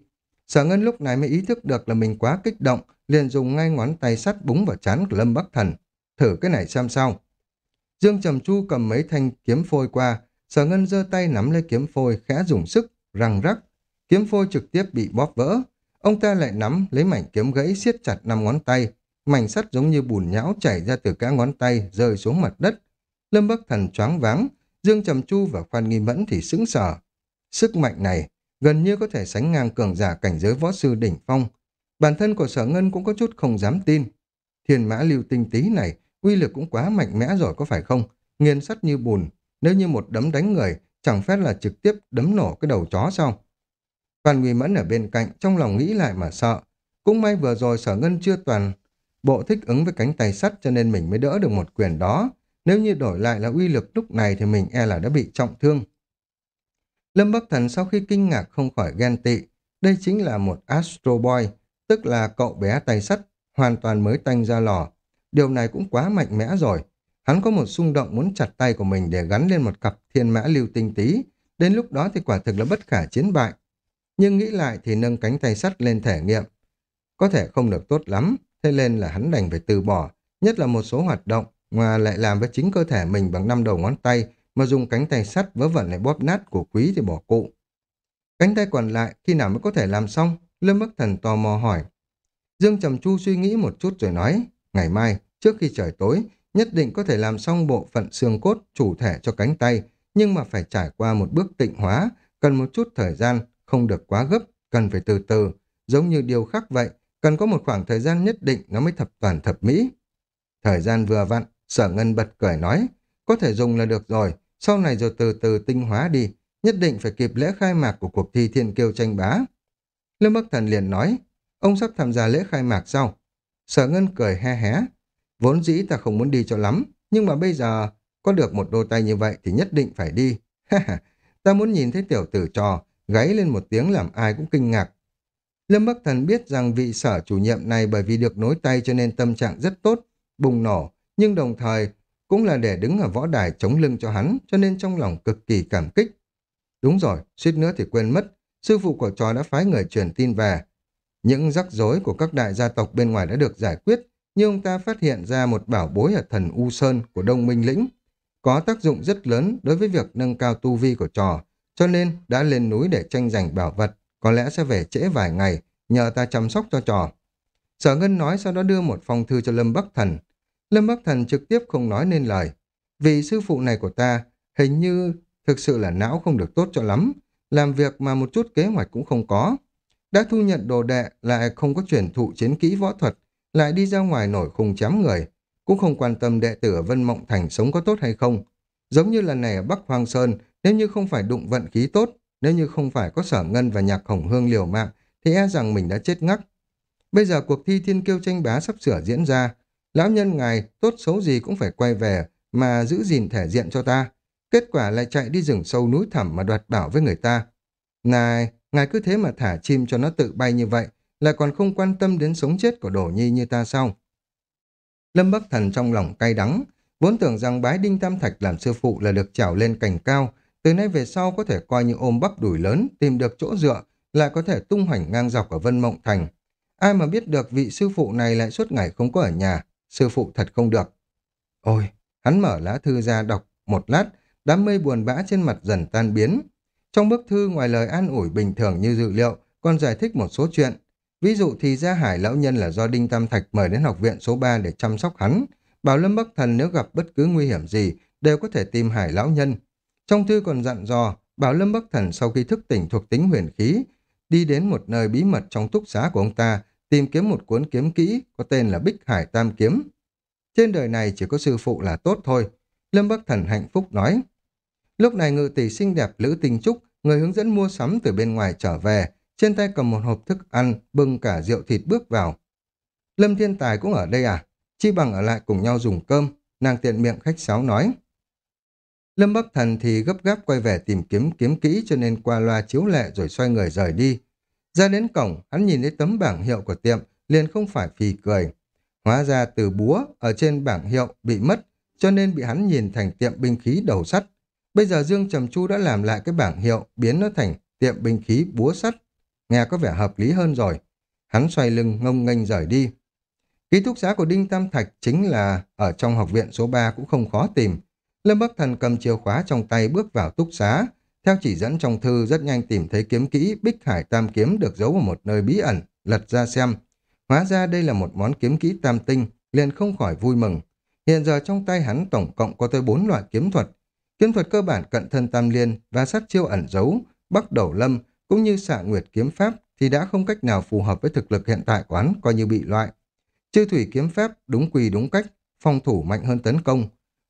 Sở Ngân lúc này mới ý thức được là mình quá kích động, liền dùng ngay ngón tay sắt búng vào chán của Lâm Bắc Thần. Thử cái này xem sao. Dương Trầm Chu cầm mấy thanh kiếm phôi qua, sở ngân giơ tay nắm lấy kiếm phôi khẽ dùng sức, răng rắc. Kiếm phôi trực tiếp bị bóp vỡ. Ông ta lại nắm lấy mảnh kiếm gãy siết chặt năm ngón tay. Mảnh sắt giống như bùn nhão chảy ra từ cá ngón tay rơi xuống mặt đất. Lâm Bắc Thần choáng váng, Dương Trầm Chu và Khoan Nghi Mẫn thì sững sờ. Sức mạnh này gần như có thể sánh ngang cường giả cảnh giới võ sư đỉnh phong. Bản thân của sở ngân cũng có chút không dám tin. Thiên mã lưu tinh tí này uy lực cũng quá mạnh mẽ rồi có phải không? Nghiền sắt như bùn, nếu như một đấm đánh người, chẳng phép là trực tiếp đấm nổ cái đầu chó sao? Phan Nguy Mẫn ở bên cạnh, trong lòng nghĩ lại mà sợ. Cũng may vừa rồi sở ngân chưa toàn bộ thích ứng với cánh tay sắt cho nên mình mới đỡ được một quyền đó. Nếu như đổi lại là uy lực lúc này thì mình e là đã bị trọng thương. Lâm Bắc Thần sau khi kinh ngạc không khỏi ghen tị. Đây chính là một Astro Boy, tức là cậu bé tay sắt, hoàn toàn mới tanh ra lò. Điều này cũng quá mạnh mẽ rồi. Hắn có một xung động muốn chặt tay của mình để gắn lên một cặp thiên mã lưu tinh tí. Đến lúc đó thì quả thực là bất khả chiến bại. Nhưng nghĩ lại thì nâng cánh tay sắt lên thể nghiệm. Có thể không được tốt lắm, thế nên là hắn đành phải từ bỏ. Nhất là một số hoạt động mà lại làm với chính cơ thể mình bằng năm đầu ngón tay mà dùng cánh tay sắt vớ vẩn lại bóp nát của quý thì bỏ cụ. Cánh tay còn lại khi nào mới có thể làm xong? Lâm Bắc Thần tò mò hỏi. Dương Trầm Chu suy nghĩ một chút rồi nói, ngày mai, trước khi trời tối, nhất định có thể làm xong bộ phận xương cốt chủ thể cho cánh tay, nhưng mà phải trải qua một bước tịnh hóa, cần một chút thời gian, không được quá gấp, cần phải từ từ, giống như điều khác vậy, cần có một khoảng thời gian nhất định nó mới thập toàn thập mỹ. Thời gian vừa vặn, sở ngân bật cười nói, có thể dùng là được rồi, sau này rồi từ từ tinh hóa đi, nhất định phải kịp lễ khai mạc của cuộc thi thiên kiêu tranh bá. Lâm Bắc Thần liền nói, ông sắp tham gia lễ khai mạc sau. Sở Ngân cười he hé, vốn dĩ ta không muốn đi cho lắm, nhưng mà bây giờ có được một đôi tay như vậy thì nhất định phải đi. [LAUGHS] ta muốn nhìn thấy tiểu tử trò, gáy lên một tiếng làm ai cũng kinh ngạc. Lâm Bắc Thần biết rằng vị sở chủ nhiệm này bởi vì được nối tay cho nên tâm trạng rất tốt, bùng nổ, nhưng đồng thời cũng là để đứng ở võ đài chống lưng cho hắn, cho nên trong lòng cực kỳ cảm kích. Đúng rồi, suýt nữa thì quên mất, sư phụ của trò đã phái người truyền tin về. Những rắc rối của các đại gia tộc bên ngoài đã được giải quyết, nhưng ông ta phát hiện ra một bảo bối ở thần U Sơn của Đông Minh Lĩnh. Có tác dụng rất lớn đối với việc nâng cao tu vi của trò, cho nên đã lên núi để tranh giành bảo vật, có lẽ sẽ về trễ vài ngày, nhờ ta chăm sóc cho trò. Sở Ngân nói sau đó đưa một phong thư cho Lâm Bắc Thần. Lâm Bắc Thần trực tiếp không nói nên lời. Vì sư phụ này của ta hình như thực sự là não không được tốt cho lắm, làm việc mà một chút kế hoạch cũng không có. Đã thu nhận đồ đệ lại không có truyền thụ chiến kỹ võ thuật, lại đi ra ngoài nổi khùng chém người, cũng không quan tâm đệ tử ở Vân Mộng Thành sống có tốt hay không. Giống như lần này ở Bắc Hoàng Sơn, nếu như không phải đụng vận khí tốt, nếu như không phải có sở ngân và nhạc hồng hương liều mạng, thì e rằng mình đã chết ngắc. Bây giờ cuộc thi thiên kiêu tranh bá sắp sửa diễn ra. Lão nhân ngài, tốt xấu gì cũng phải quay về mà giữ gìn thể diện cho ta. Kết quả lại chạy đi rừng sâu núi thẳm mà đoạt bảo với người ta. Ngài, ngài cứ thế mà thả chim cho nó tự bay như vậy, lại còn không quan tâm đến sống chết của Đổ Nhi như ta sao? Lâm Bắc Thần trong lòng cay đắng, vốn tưởng rằng bái Đinh Tam Thạch làm sư phụ là được trèo lên cành cao, từ nay về sau có thể coi như ôm bắp đùi lớn, tìm được chỗ dựa, lại có thể tung hoành ngang dọc ở Vân Mộng Thành. Ai mà biết được vị sư phụ này lại suốt ngày không có ở nhà, sư phụ thật không được. Ôi, hắn mở lá thư ra đọc một lát, đám mây buồn bã trên mặt dần tan biến. Trong bức thư ngoài lời an ủi bình thường như dự liệu, còn giải thích một số chuyện. Ví dụ thì Gia Hải lão nhân là do Đinh Tam Thạch mời đến học viện số 3 để chăm sóc hắn. Bảo Lâm Bắc Thần nếu gặp bất cứ nguy hiểm gì đều có thể tìm Hải lão nhân. Trong thư còn dặn dò, Bảo Lâm Bắc Thần sau khi thức tỉnh thuộc tính huyền khí, đi đến một nơi bí mật trong túc xá của ông ta, tìm kiếm một cuốn kiếm kỹ có tên là Bích Hải Tam Kiếm. Trên đời này chỉ có sư phụ là tốt thôi. Lâm Bắc Thần hạnh phúc nói. Lúc này ngự tỷ xinh đẹp Lữ Tinh Trúc, người hướng dẫn mua sắm từ bên ngoài trở về, trên tay cầm một hộp thức ăn, bưng cả rượu thịt bước vào. Lâm Thiên Tài cũng ở đây à? Chi bằng ở lại cùng nhau dùng cơm, nàng tiện miệng khách sáo nói. Lâm Bắc Thần thì gấp gáp quay về tìm kiếm kiếm kỹ cho nên qua loa chiếu lệ rồi xoay người rời đi. Ra đến cổng, hắn nhìn thấy tấm bảng hiệu của tiệm, liền không phải phì cười. Hóa ra từ búa ở trên bảng hiệu bị mất, cho nên bị hắn nhìn thành tiệm binh khí đầu sắt. Bây giờ Dương Trầm Chu đã làm lại cái bảng hiệu, biến nó thành tiệm binh khí búa sắt. Nghe có vẻ hợp lý hơn rồi. Hắn xoay lưng ngông nghênh rời đi. Ký túc xá của Đinh Tam Thạch chính là ở trong học viện số 3 cũng không khó tìm. Lâm Bắc Thần cầm chìa khóa trong tay bước vào túc xá. Theo chỉ dẫn trong thư rất nhanh tìm thấy kiếm kỹ Bích Hải Tam Kiếm được giấu ở một nơi bí ẩn, lật ra xem. Hóa ra đây là một món kiếm kỹ tam tinh, liền không khỏi vui mừng. Hiện giờ trong tay hắn tổng cộng có tới bốn loại kiếm thuật. Kiếm thuật cơ bản cận thân tam liên và sát chiêu ẩn giấu, bắc đầu lâm, cũng như xạ nguyệt kiếm pháp thì đã không cách nào phù hợp với thực lực hiện tại của hắn coi như bị loại. Chư thủy kiếm pháp đúng quy đúng cách, phòng thủ mạnh hơn tấn công.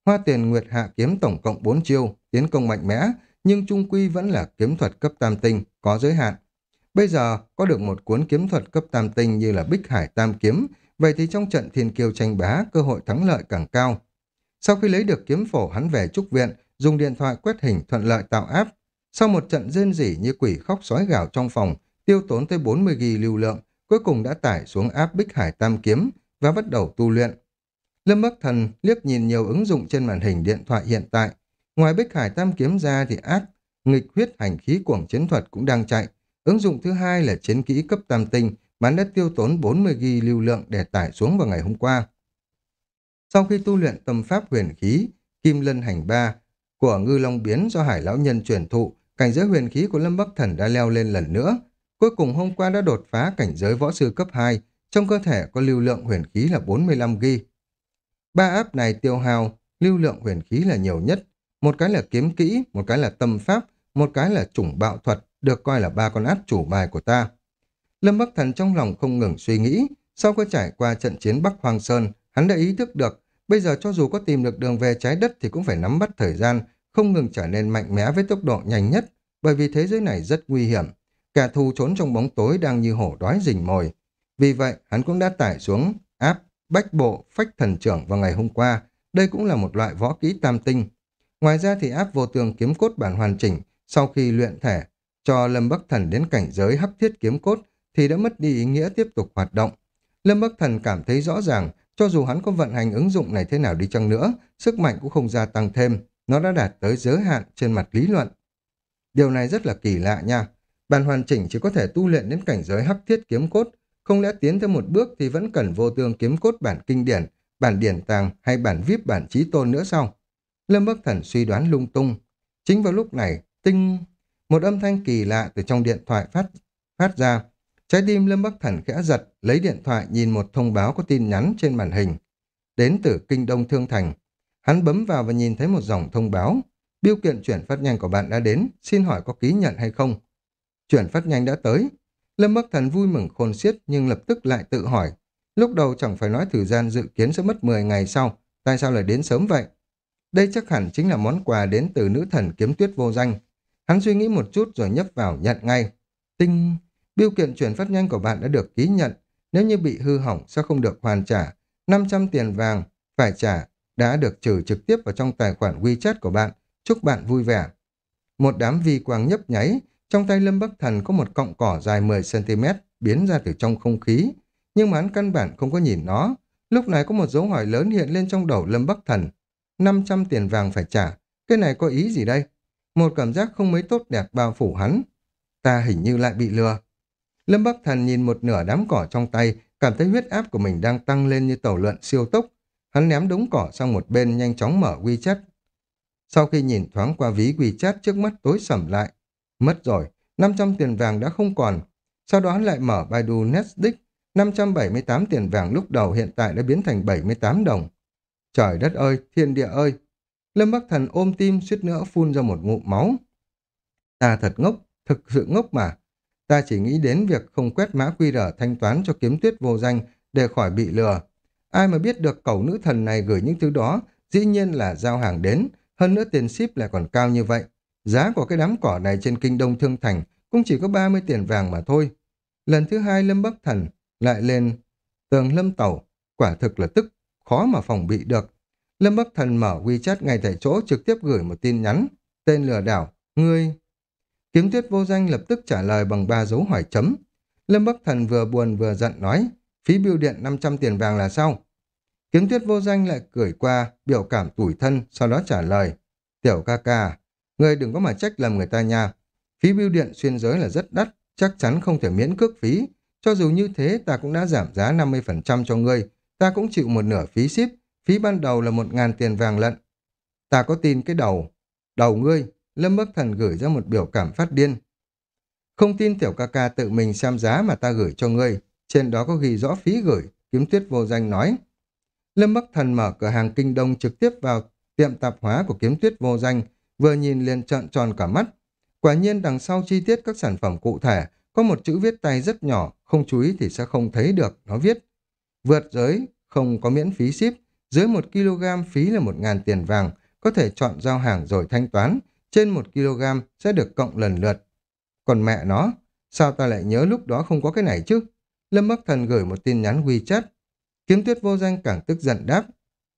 Hoa tiền nguyệt hạ kiếm tổng cộng 4 chiêu, tiến công mạnh mẽ, nhưng trung quy vẫn là kiếm thuật cấp tam tinh, có giới hạn. Bây giờ có được một cuốn kiếm thuật cấp tam tinh như là Bích Hải Tam Kiếm, vậy thì trong trận thiên kiêu tranh bá, cơ hội thắng lợi càng cao. Sau khi lấy được kiếm phổ hắn về trúc viện, dùng điện thoại quét hình thuận lợi tạo áp. Sau một trận rên rỉ như quỷ khóc sói gào trong phòng, tiêu tốn tới 40 g lưu lượng, cuối cùng đã tải xuống áp Bích Hải Tam Kiếm và bắt đầu tu luyện. Lâm Bắc Thần liếc nhìn nhiều ứng dụng trên màn hình điện thoại hiện tại. Ngoài Bích Hải Tam Kiếm ra thì ác, nghịch huyết hành khí cuồng chiến thuật cũng đang chạy. Ứng dụng thứ hai là chiến kỹ cấp tam tinh, bán đã tiêu tốn 40GB lưu lượng để tải xuống vào ngày hôm qua. Sau khi tu luyện tâm pháp huyền khí, Kim Lân Hành Ba của Ngư Long Biến do Hải Lão Nhân truyền thụ, cảnh giới huyền khí của Lâm Bắc Thần đã leo lên lần nữa. Cuối cùng hôm qua đã đột phá cảnh giới võ sư cấp 2, trong cơ thể có lưu lượng huyền khí là 45GB. Ba áp này tiêu hao, lưu lượng huyền khí là nhiều nhất. Một cái là kiếm kỹ, một cái là tâm pháp, một cái là chủng bạo thuật, được coi là ba con áp chủ bài của ta. Lâm Bắc Thần trong lòng không ngừng suy nghĩ, sau khi trải qua trận chiến Bắc Hoàng Sơn, hắn đã ý thức được, bây giờ cho dù có tìm được đường về trái đất thì cũng phải nắm bắt thời gian, không ngừng trở nên mạnh mẽ với tốc độ nhanh nhất, bởi vì thế giới này rất nguy hiểm. Kẻ thù trốn trong bóng tối đang như hổ đói rình mồi. Vì vậy, hắn cũng đã tải xuống áp bách bộ phách thần trưởng vào ngày hôm qua. Đây cũng là một loại võ kỹ tam tinh. Ngoài ra thì áp vô tường kiếm cốt bản hoàn chỉnh sau khi luyện thể cho Lâm Bắc Thần đến cảnh giới hấp thiết kiếm cốt thì đã mất đi ý nghĩa tiếp tục hoạt động. Lâm Bắc Thần cảm thấy rõ ràng cho dù hắn có vận hành ứng dụng này thế nào đi chăng nữa, sức mạnh cũng không gia tăng thêm, nó đã đạt tới giới hạn trên mặt lý luận. Điều này rất là kỳ lạ nha. Bản hoàn chỉnh chỉ có thể tu luyện đến cảnh giới hắc thiết kiếm cốt, không lẽ tiến thêm một bước thì vẫn cần vô tương kiếm cốt bản kinh điển, bản điển tàng hay bản viết bản trí tôn nữa sao? Lâm Bắc Thần suy đoán lung tung. Chính vào lúc này, tinh... Một âm thanh kỳ lạ từ trong điện thoại phát phát ra. Trái tim Lâm Bắc Thần khẽ giật, lấy điện thoại nhìn một thông báo có tin nhắn trên màn hình. Đến từ Kinh Đông Thương Thành. Hắn bấm vào và nhìn thấy một dòng thông báo. Biêu kiện chuyển phát nhanh của bạn đã đến, xin hỏi có ký nhận hay không? Chuyển phát nhanh đã tới. Lâm Bắc Thần vui mừng khôn xiết nhưng lập tức lại tự hỏi. Lúc đầu chẳng phải nói thời gian dự kiến sẽ mất 10 ngày sau, tại sao lại đến sớm vậy? Đây chắc hẳn chính là món quà đến từ nữ thần kiếm tuyết vô danh. Hắn suy nghĩ một chút rồi nhấp vào nhận ngay. Tinh, biêu kiện chuyển phát nhanh của bạn đã được ký nhận. Nếu như bị hư hỏng sẽ không được hoàn trả. 500 tiền vàng phải trả đã được trừ trực tiếp vào trong tài khoản WeChat của bạn. Chúc bạn vui vẻ. Một đám vi quang nhấp nháy, trong tay Lâm Bắc Thần có một cọng cỏ dài 10cm biến ra từ trong không khí. Nhưng mà hắn căn bản không có nhìn nó. Lúc này có một dấu hỏi lớn hiện lên trong đầu Lâm Bắc Thần. 500 tiền vàng phải trả. Cái này có ý gì đây? Một cảm giác không mấy tốt đẹp bao phủ hắn. Ta hình như lại bị lừa. Lâm Bắc Thần nhìn một nửa đám cỏ trong tay, cảm thấy huyết áp của mình đang tăng lên như tàu lượn siêu tốc. Hắn ném đống cỏ sang một bên nhanh chóng mở WeChat. Sau khi nhìn thoáng qua ví WeChat trước mắt tối sầm lại. Mất rồi, 500 tiền vàng đã không còn. Sau đó lại mở Baidu Netdick, 578 tiền vàng lúc đầu hiện tại đã biến thành 78 đồng. Trời đất ơi, thiên địa ơi! Lâm Bắc Thần ôm tim suýt nữa phun ra một ngụm máu. Ta thật ngốc, thực sự ngốc mà. Ta chỉ nghĩ đến việc không quét mã QR thanh toán cho kiếm tuyết vô danh để khỏi bị lừa. Ai mà biết được cẩu nữ thần này gửi những thứ đó, dĩ nhiên là giao hàng đến, hơn nữa tiền ship lại còn cao như vậy. Giá của cái đám cỏ này trên kinh đông thương thành cũng chỉ có 30 tiền vàng mà thôi. Lần thứ hai Lâm Bắc Thần lại lên tường lâm tàu, quả thực là tức, khó mà phòng bị được. Lâm Bắc Thần mở WeChat ngay tại chỗ trực tiếp gửi một tin nhắn. Tên lừa đảo, ngươi... Kiếm tuyết vô danh lập tức trả lời bằng ba dấu hỏi chấm. Lâm Bắc Thần vừa buồn vừa giận nói, phí biêu điện 500 tiền vàng là sao? Kiếm tuyết vô danh lại cười qua, biểu cảm tủi thân, sau đó trả lời. Tiểu ca ca, người đừng có mà trách lầm người ta nha. Phí bưu điện xuyên giới là rất đắt, chắc chắn không thể miễn cước phí. Cho dù như thế, ta cũng đã giảm giá 50% cho ngươi, ta cũng chịu một nửa phí ship, phí ban đầu là một ngàn tiền vàng lận. Ta có tin cái đầu, đầu ngươi, Lâm Bắc Thần gửi ra một biểu cảm phát điên. Không tin tiểu ca ca tự mình xem giá mà ta gửi cho ngươi, trên đó có ghi rõ phí gửi, kiếm tuyết vô danh nói. Lâm Bắc Thần mở cửa hàng kinh đông trực tiếp vào tiệm tạp hóa của kiếm tuyết vô danh, vừa nhìn liền trợn tròn cả mắt. Quả nhiên đằng sau chi tiết các sản phẩm cụ thể có một chữ viết tay rất nhỏ, không chú ý thì sẽ không thấy được, nó viết. Vượt giới, không có miễn phí ship, dưới 1 kg phí là 1.000 tiền vàng, có thể chọn giao hàng rồi thanh toán, trên 1 kg sẽ được cộng lần lượt. Còn mẹ nó, sao ta lại nhớ lúc đó không có cái này chứ? Lâm Bắc Thần gửi một tin nhắn WeChat. Kiếm tuyết vô danh càng tức giận đáp.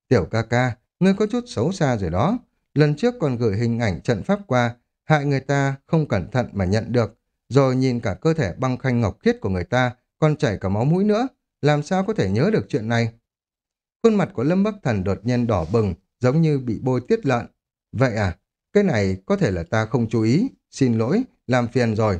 Tiểu ca ca, ngươi có chút xấu xa rồi đó. Lần trước còn gửi hình ảnh trận pháp qua, hại người ta không cẩn thận mà nhận được. Rồi nhìn cả cơ thể băng khanh ngọc khiết của người ta, còn chảy cả máu mũi nữa. Làm sao có thể nhớ được chuyện này? Khuôn mặt của Lâm Bắc Thần đột nhiên đỏ bừng, giống như bị bôi tiết lợn. Vậy à, cái này có thể là ta không chú ý, xin lỗi, làm phiền rồi.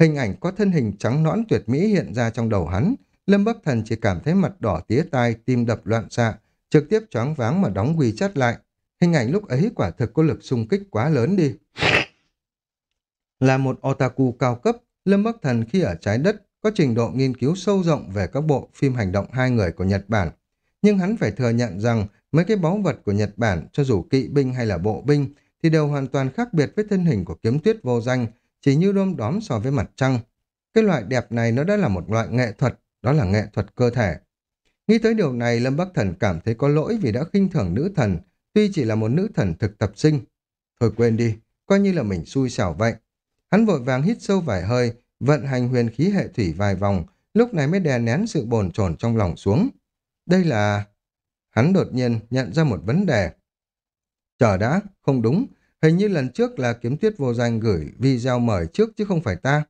Hình ảnh có thân hình trắng nõn tuyệt mỹ hiện ra trong đầu hắn, Lâm Bắc Thần chỉ cảm thấy mặt đỏ tía tai, tim đập loạn xạ, trực tiếp choáng váng mà đóng quy chắt lại. Hình ảnh lúc ấy quả thực có lực xung kích quá lớn đi. Là một otaku cao cấp, Lâm Bắc Thần khi ở trái đất có trình độ nghiên cứu sâu rộng về các bộ phim hành động hai người của Nhật Bản. Nhưng hắn phải thừa nhận rằng mấy cái báu vật của Nhật Bản, cho dù kỵ binh hay là bộ binh, thì đều hoàn toàn khác biệt với thân hình của kiếm tuyết vô danh, chỉ như đom đóm so với mặt trăng. Cái loại đẹp này nó đã là một loại nghệ thuật, đó là nghệ thuật cơ thể. Nghĩ tới điều này, Lâm Bắc Thần cảm thấy có lỗi vì đã khinh thường nữ thần, tuy chỉ là một nữ thần thực tập sinh. Thôi quên đi, coi như là mình xui xẻo vậy. Hắn vội vàng hít sâu vài hơi, vận hành huyền khí hệ thủy vài vòng, lúc này mới đè nén sự bồn chồn trong lòng xuống. Đây là... Hắn đột nhiên nhận ra một vấn đề. Chờ đã, không đúng, hình như lần trước là kiếm tuyết vô danh gửi video mời trước chứ không phải ta.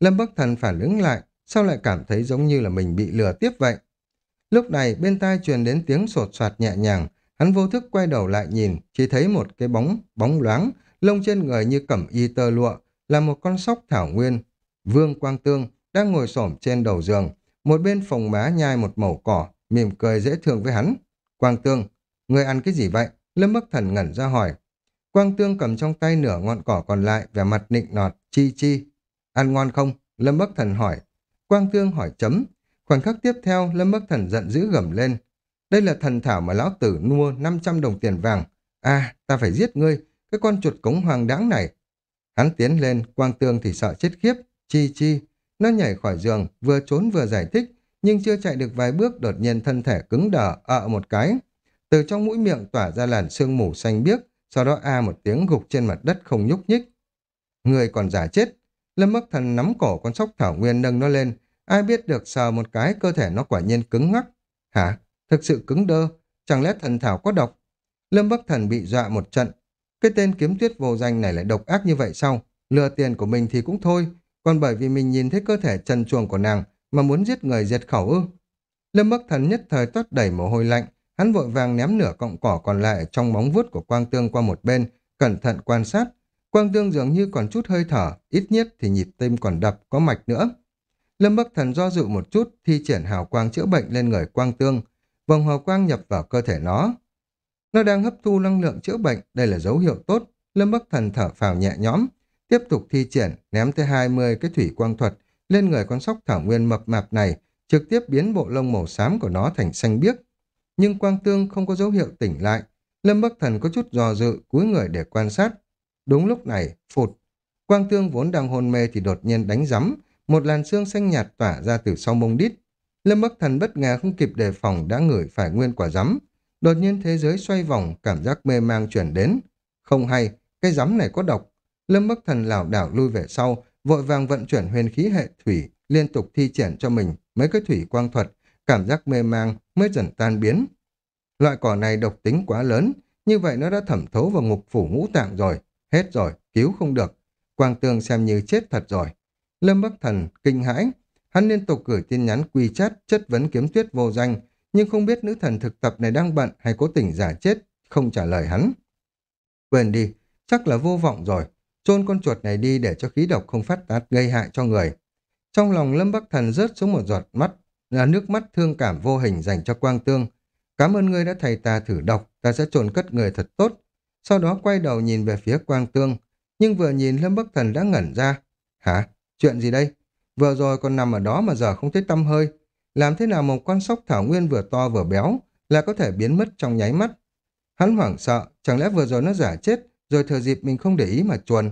Lâm Bắc Thần phản ứng lại, sao lại cảm thấy giống như là mình bị lừa tiếp vậy? Lúc này bên tai truyền đến tiếng sột soạt nhẹ nhàng, hắn vô thức quay đầu lại nhìn, chỉ thấy một cái bóng, bóng loáng, lông trên người như cẩm y tơ lụa, là một con sóc thảo nguyên. Vương Quang Tương, đang ngồi xổm trên đầu giường, một bên phòng má nhai một mẩu cỏ, mỉm cười dễ thương với hắn. Quang Tương, người ăn cái gì vậy? Lâm Bắc Thần ngẩn ra hỏi. Quang Tương cầm trong tay nửa ngọn cỏ còn lại, vẻ mặt nịnh nọt, chi chi. Ăn ngon không? Lâm Bắc Thần hỏi. Quang Tương hỏi chấm. Khoảnh khắc tiếp theo, Lâm Bắc Thần giận dữ gầm lên. Đây là thần thảo mà lão tử mua 500 đồng tiền vàng. À, ta phải giết ngươi, cái con chuột cống hoàng đáng này. Hắn tiến lên, Quang Tương thì sợ chết khiếp. Chi chi, nó nhảy khỏi giường, vừa trốn vừa giải thích, nhưng chưa chạy được vài bước đột nhiên thân thể cứng đờ, ợ một cái. Từ trong mũi miệng tỏa ra làn sương mù xanh biếc, sau đó a một tiếng gục trên mặt đất không nhúc nhích. Người còn giả chết. Lâm Bắc Thần nắm cổ con sóc thảo nguyên nâng nó lên, ai biết được sờ một cái cơ thể nó quả nhiên cứng ngắc. Hả? Thực sự cứng đơ? Chẳng lẽ thần thảo có độc? Lâm Bắc Thần bị dọa một trận. Cái tên kiếm tuyết vô danh này lại độc ác như vậy sao? Lừa tiền của mình thì cũng thôi, còn bởi vì mình nhìn thấy cơ thể trần chuồng của nàng mà muốn giết người diệt khẩu ư. Lâm Bắc Thần nhất thời toát đẩy mồ hôi lạnh, hắn vội vàng ném nửa cọng cỏ còn lại trong móng vuốt của Quang Tương qua một bên, cẩn thận quan sát. Quang Tương dường như còn chút hơi thở, ít nhất thì nhịp tim còn đập, có mạch nữa. Lâm Bắc Thần do dự một chút, thi triển hào quang chữa bệnh lên người Quang Tương. Vòng hào quang nhập vào cơ thể nó. Nó đang hấp thu năng lượng chữa bệnh, đây là dấu hiệu tốt. Lâm Bắc Thần thở phào nhẹ nhõm, tiếp tục thi triển, ném tới 20 cái thủy quang thuật lên người con sóc thảo nguyên mập mạp này, trực tiếp biến bộ lông màu xám của nó thành xanh biếc. Nhưng quang tương không có dấu hiệu tỉnh lại, Lâm Bắc Thần có chút dò dự, cúi người để quan sát. Đúng lúc này, phụt, quang tương vốn đang hôn mê thì đột nhiên đánh rắm, một làn xương xanh nhạt tỏa ra từ sau mông đít. Lâm Bắc Thần bất ngờ không kịp đề phòng đã ngửi phải nguyên quả rắm. Đột nhiên thế giới xoay vòng, cảm giác mê mang chuyển đến. Không hay, cái rắm này có độc. Lâm Bắc Thần lảo đảo lui về sau, vội vàng vận chuyển huyền khí hệ thủy, liên tục thi triển cho mình mấy cái thủy quang thuật, cảm giác mê mang mới dần tan biến. Loại cỏ này độc tính quá lớn, như vậy nó đã thẩm thấu vào ngục phủ ngũ tạng rồi, hết rồi, cứu không được. Quang Tương xem như chết thật rồi. Lâm Bắc Thần kinh hãi, hắn liên tục gửi tin nhắn quy chất, chất vấn kiếm tuyết vô danh, nhưng không biết nữ thần thực tập này đang bận hay cố tình giả chết, không trả lời hắn. Quên đi, chắc là vô vọng rồi, chôn con chuột này đi để cho khí độc không phát tát gây hại cho người. Trong lòng Lâm Bắc Thần rớt xuống một giọt mắt, là nước mắt thương cảm vô hình dành cho Quang Tương. Cảm ơn ngươi đã thầy ta thử độc, ta sẽ trồn cất người thật tốt. Sau đó quay đầu nhìn về phía Quang Tương, nhưng vừa nhìn Lâm Bắc Thần đã ngẩn ra. Hả? Chuyện gì đây? Vừa rồi còn nằm ở đó mà giờ không thấy tâm hơi. Làm thế nào một con sóc thảo nguyên vừa to vừa béo là có thể biến mất trong nháy mắt? Hắn hoảng sợ, chẳng lẽ vừa rồi nó giả chết, rồi thừa dịp mình không để ý mà chuồn.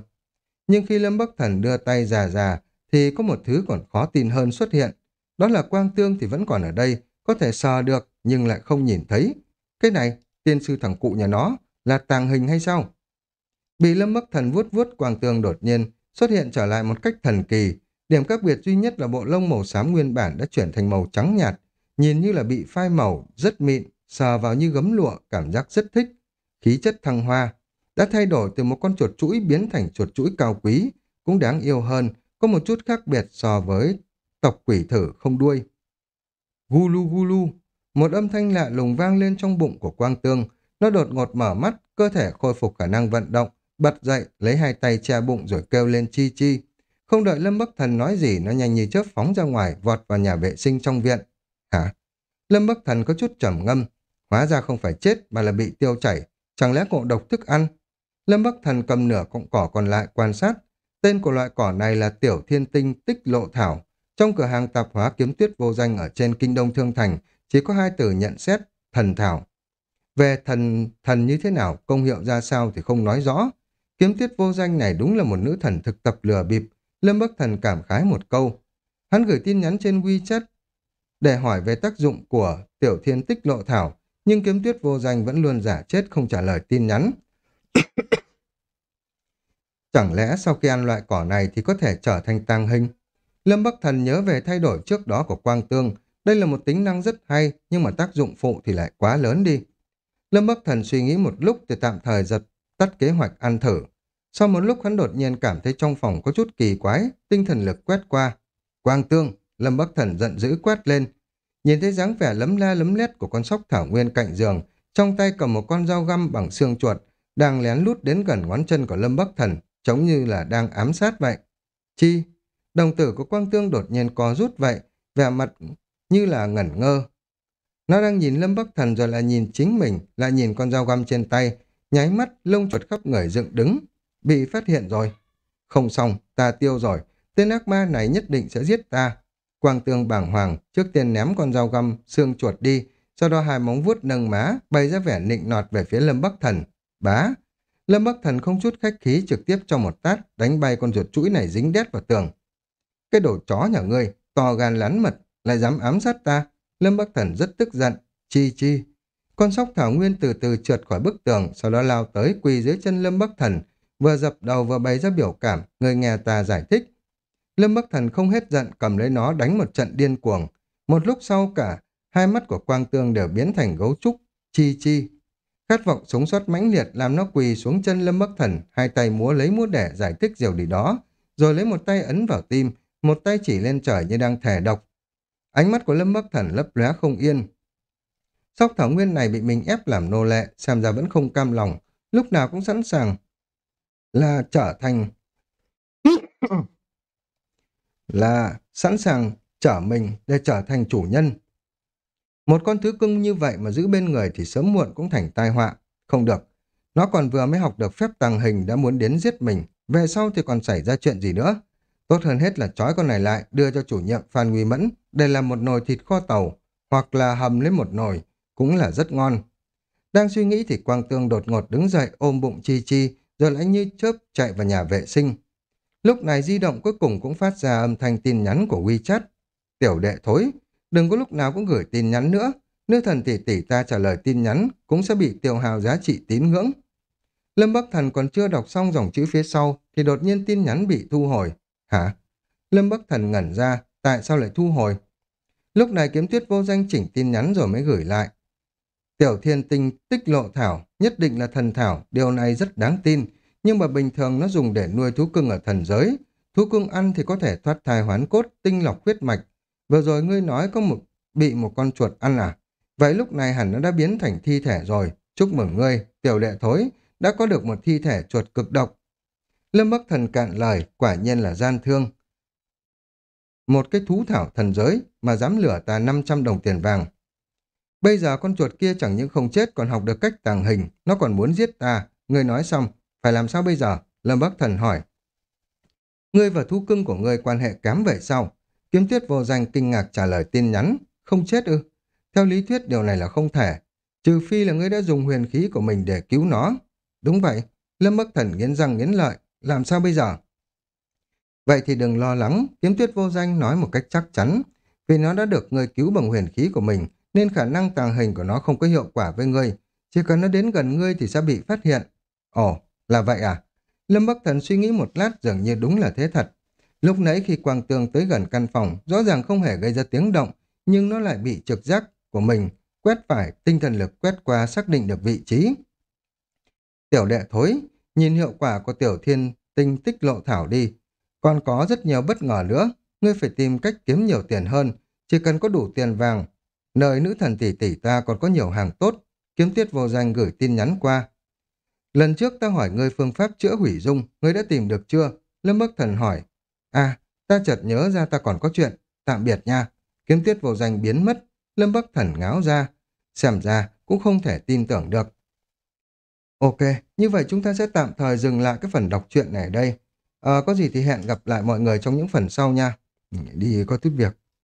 Nhưng khi Lâm Bắc Thần đưa tay già già, thì có một thứ còn khó tin hơn xuất hiện. Đó là quang tương thì vẫn còn ở đây, có thể sờ được nhưng lại không nhìn thấy. Cái này, tiên sư thằng cụ nhà nó, là tàng hình hay sao? Bị Lâm Bắc Thần vuốt vuốt quang tương đột nhiên, xuất hiện trở lại một cách thần kỳ. Điểm khác biệt duy nhất là bộ lông màu xám nguyên bản đã chuyển thành màu trắng nhạt, nhìn như là bị phai màu, rất mịn, sờ vào như gấm lụa, cảm giác rất thích. Khí chất thăng hoa, đã thay đổi từ một con chuột chuỗi biến thành chuột chuỗi cao quý, cũng đáng yêu hơn, có một chút khác biệt so với tộc quỷ thử không đuôi. Gulu gulu, một âm thanh lạ lùng vang lên trong bụng của quang tương, nó đột ngột mở mắt, cơ thể khôi phục khả năng vận động, bật dậy, lấy hai tay che bụng rồi kêu lên chi chi. Không đợi Lâm Bắc Thần nói gì, nó nhanh như chớp phóng ra ngoài, vọt vào nhà vệ sinh trong viện. Hả? Lâm Bắc Thần có chút trầm ngâm, hóa ra không phải chết mà là bị tiêu chảy, chẳng lẽ ngộ độc thức ăn? Lâm Bắc Thần cầm nửa cọng cỏ còn lại quan sát. Tên của loại cỏ này là tiểu thiên tinh tích lộ thảo. Trong cửa hàng tạp hóa kiếm tuyết vô danh ở trên Kinh Đông Thương Thành chỉ có hai từ nhận xét thần thảo. Về thần thần như thế nào, công hiệu ra sao thì không nói rõ. Kiếm tuyết vô danh này đúng là một nữ thần thực tập lừa bịp. Lâm Bắc Thần cảm khái một câu. Hắn gửi tin nhắn trên WeChat để hỏi về tác dụng của tiểu thiên tích lộ thảo, nhưng kiếm tuyết vô danh vẫn luôn giả chết không trả lời tin nhắn. [COUGHS] Chẳng lẽ sau khi ăn loại cỏ này thì có thể trở thành tang hình? Lâm Bắc Thần nhớ về thay đổi trước đó của Quang Tương. Đây là một tính năng rất hay, nhưng mà tác dụng phụ thì lại quá lớn đi. Lâm Bắc Thần suy nghĩ một lúc thì tạm thời giật tắt kế hoạch ăn thử. Sau một lúc hắn đột nhiên cảm thấy trong phòng có chút kỳ quái, tinh thần lực quét qua. Quang Tương, Lâm Bắc Thần giận dữ quét lên. Nhìn thấy dáng vẻ lấm la lấm lét của con sóc thảo nguyên cạnh giường, trong tay cầm một con dao găm bằng xương chuột, đang lén lút đến gần ngón chân của Lâm Bắc Thần, giống như là đang ám sát vậy. Chi? đồng tử của Quang Tương đột nhiên co rút vậy, vẻ mặt như là ngẩn ngơ. Nó đang nhìn Lâm Bắc Thần rồi lại nhìn chính mình, lại nhìn con dao găm trên tay, nháy mắt lông chuột khắp người dựng đứng. Bị phát hiện rồi. Không xong, ta tiêu rồi. Tên ác ma này nhất định sẽ giết ta. Quang Tương bảng hoàng, trước tiên ném con dao găm, xương chuột đi, sau đó hai móng vuốt nâng má, bay ra vẻ nịnh nọt về phía Lâm Bắc Thần. Bá! Lâm Bắc Thần không chút khách khí trực tiếp cho một tát, đánh bay con ruột chuỗi này dính đét vào tường. Cái đồ chó nhà ngươi, to gan lắn mật, lại dám ám sát ta. Lâm Bắc Thần rất tức giận. Chi chi. Con sóc thảo nguyên từ từ trượt khỏi bức tường, sau đó lao tới quỳ dưới chân Lâm Bắc Thần, vừa dập đầu vừa bày ra biểu cảm, người nghe ta giải thích. Lâm Bắc Thần không hết giận cầm lấy nó đánh một trận điên cuồng. Một lúc sau cả, hai mắt của Quang Tương đều biến thành gấu trúc. Chi chi. Khát vọng sống sót mãnh liệt làm nó quỳ xuống chân Lâm Bắc Thần, hai tay múa lấy múa đẻ giải thích điều gì đó, rồi lấy một tay ấn vào tim, một tay chỉ lên trời như đang thẻ độc. Ánh mắt của Lâm Bắc Thần lấp lóe không yên. Sóc thảo nguyên này bị mình ép làm nô lệ, xem ra vẫn không cam lòng, lúc nào cũng sẵn sàng là trở thành [COUGHS] là sẵn sàng trở mình để trở thành chủ nhân. Một con thứ cưng như vậy mà giữ bên người thì sớm muộn cũng thành tai họa. Không được. Nó còn vừa mới học được phép tàng hình đã muốn đến giết mình. Về sau thì còn xảy ra chuyện gì nữa. Tốt hơn hết là trói con này lại, đưa cho chủ nhiệm Phan Nguy Mẫn để làm một nồi thịt kho tàu hoặc là hầm lên một nồi, cũng là rất ngon. Đang suy nghĩ thì Quang Tương đột ngột đứng dậy ôm bụng chi chi rồi lại như chớp chạy vào nhà vệ sinh. Lúc này di động cuối cùng cũng phát ra âm thanh tin nhắn của WeChat. Tiểu đệ thối, đừng có lúc nào cũng gửi tin nhắn nữa. Nếu thần tỷ tỷ ta trả lời tin nhắn cũng sẽ bị tiêu hào giá trị tín ngưỡng. Lâm Bắc Thần còn chưa đọc xong dòng chữ phía sau thì đột nhiên tin nhắn bị thu hồi. Hả? Lâm Bắc Thần ngẩn ra, tại sao lại thu hồi? Lúc này kiếm tuyết vô danh chỉnh tin nhắn rồi mới gửi lại. Tiểu thiên tinh tích lộ thảo, nhất định là thần thảo, điều này rất đáng tin, nhưng mà bình thường nó dùng để nuôi thú cưng ở thần giới. Thú cưng ăn thì có thể thoát thai hoán cốt, tinh lọc huyết mạch. Vừa rồi ngươi nói có một bị một con chuột ăn à? Vậy lúc này hẳn nó đã biến thành thi thể rồi. Chúc mừng ngươi, tiểu đệ thối, đã có được một thi thể chuột cực độc. Lâm Bắc Thần cạn lời, quả nhiên là gian thương. Một cái thú thảo thần giới mà dám lửa ta 500 đồng tiền vàng. Bây giờ con chuột kia chẳng những không chết còn học được cách tàng hình, nó còn muốn giết ta. Ngươi nói xong, phải làm sao bây giờ? Lâm Bắc Thần hỏi. Ngươi và thú cưng của ngươi quan hệ kém vậy sao? Kiếm tuyết vô danh kinh ngạc trả lời tin nhắn. Không chết ư? Theo lý thuyết điều này là không thể. Trừ phi là ngươi đã dùng huyền khí của mình để cứu nó. Đúng vậy. Lâm Bắc Thần nghiến răng nghiến lợi. Làm sao bây giờ? Vậy thì đừng lo lắng. Kiếm tuyết vô danh nói một cách chắc chắn. Vì nó đã được ngươi cứu bằng huyền khí của mình nên khả năng tàng hình của nó không có hiệu quả với ngươi. Chỉ cần nó đến gần ngươi thì sẽ bị phát hiện. Ồ, là vậy à? Lâm Bắc Thần suy nghĩ một lát dường như đúng là thế thật. Lúc nãy khi Quang tường tới gần căn phòng, rõ ràng không hề gây ra tiếng động, nhưng nó lại bị trực giác của mình quét phải tinh thần lực quét qua xác định được vị trí. Tiểu đệ thối, nhìn hiệu quả của tiểu thiên tinh tích lộ thảo đi. Còn có rất nhiều bất ngờ nữa, ngươi phải tìm cách kiếm nhiều tiền hơn, chỉ cần có đủ tiền vàng. Nơi nữ thần tỷ tỷ ta còn có nhiều hàng tốt, kiếm tiết vô danh gửi tin nhắn qua. Lần trước ta hỏi ngươi phương pháp chữa hủy dung, ngươi đã tìm được chưa? Lâm Bắc Thần hỏi. À, ta chợt nhớ ra ta còn có chuyện. Tạm biệt nha. Kiếm tiết vô danh biến mất. Lâm Bắc Thần ngáo ra. Xem ra cũng không thể tin tưởng được. Ok, như vậy chúng ta sẽ tạm thời dừng lại cái phần đọc truyện này ở đây. À, có gì thì hẹn gặp lại mọi người trong những phần sau nha. Đi có chút việc.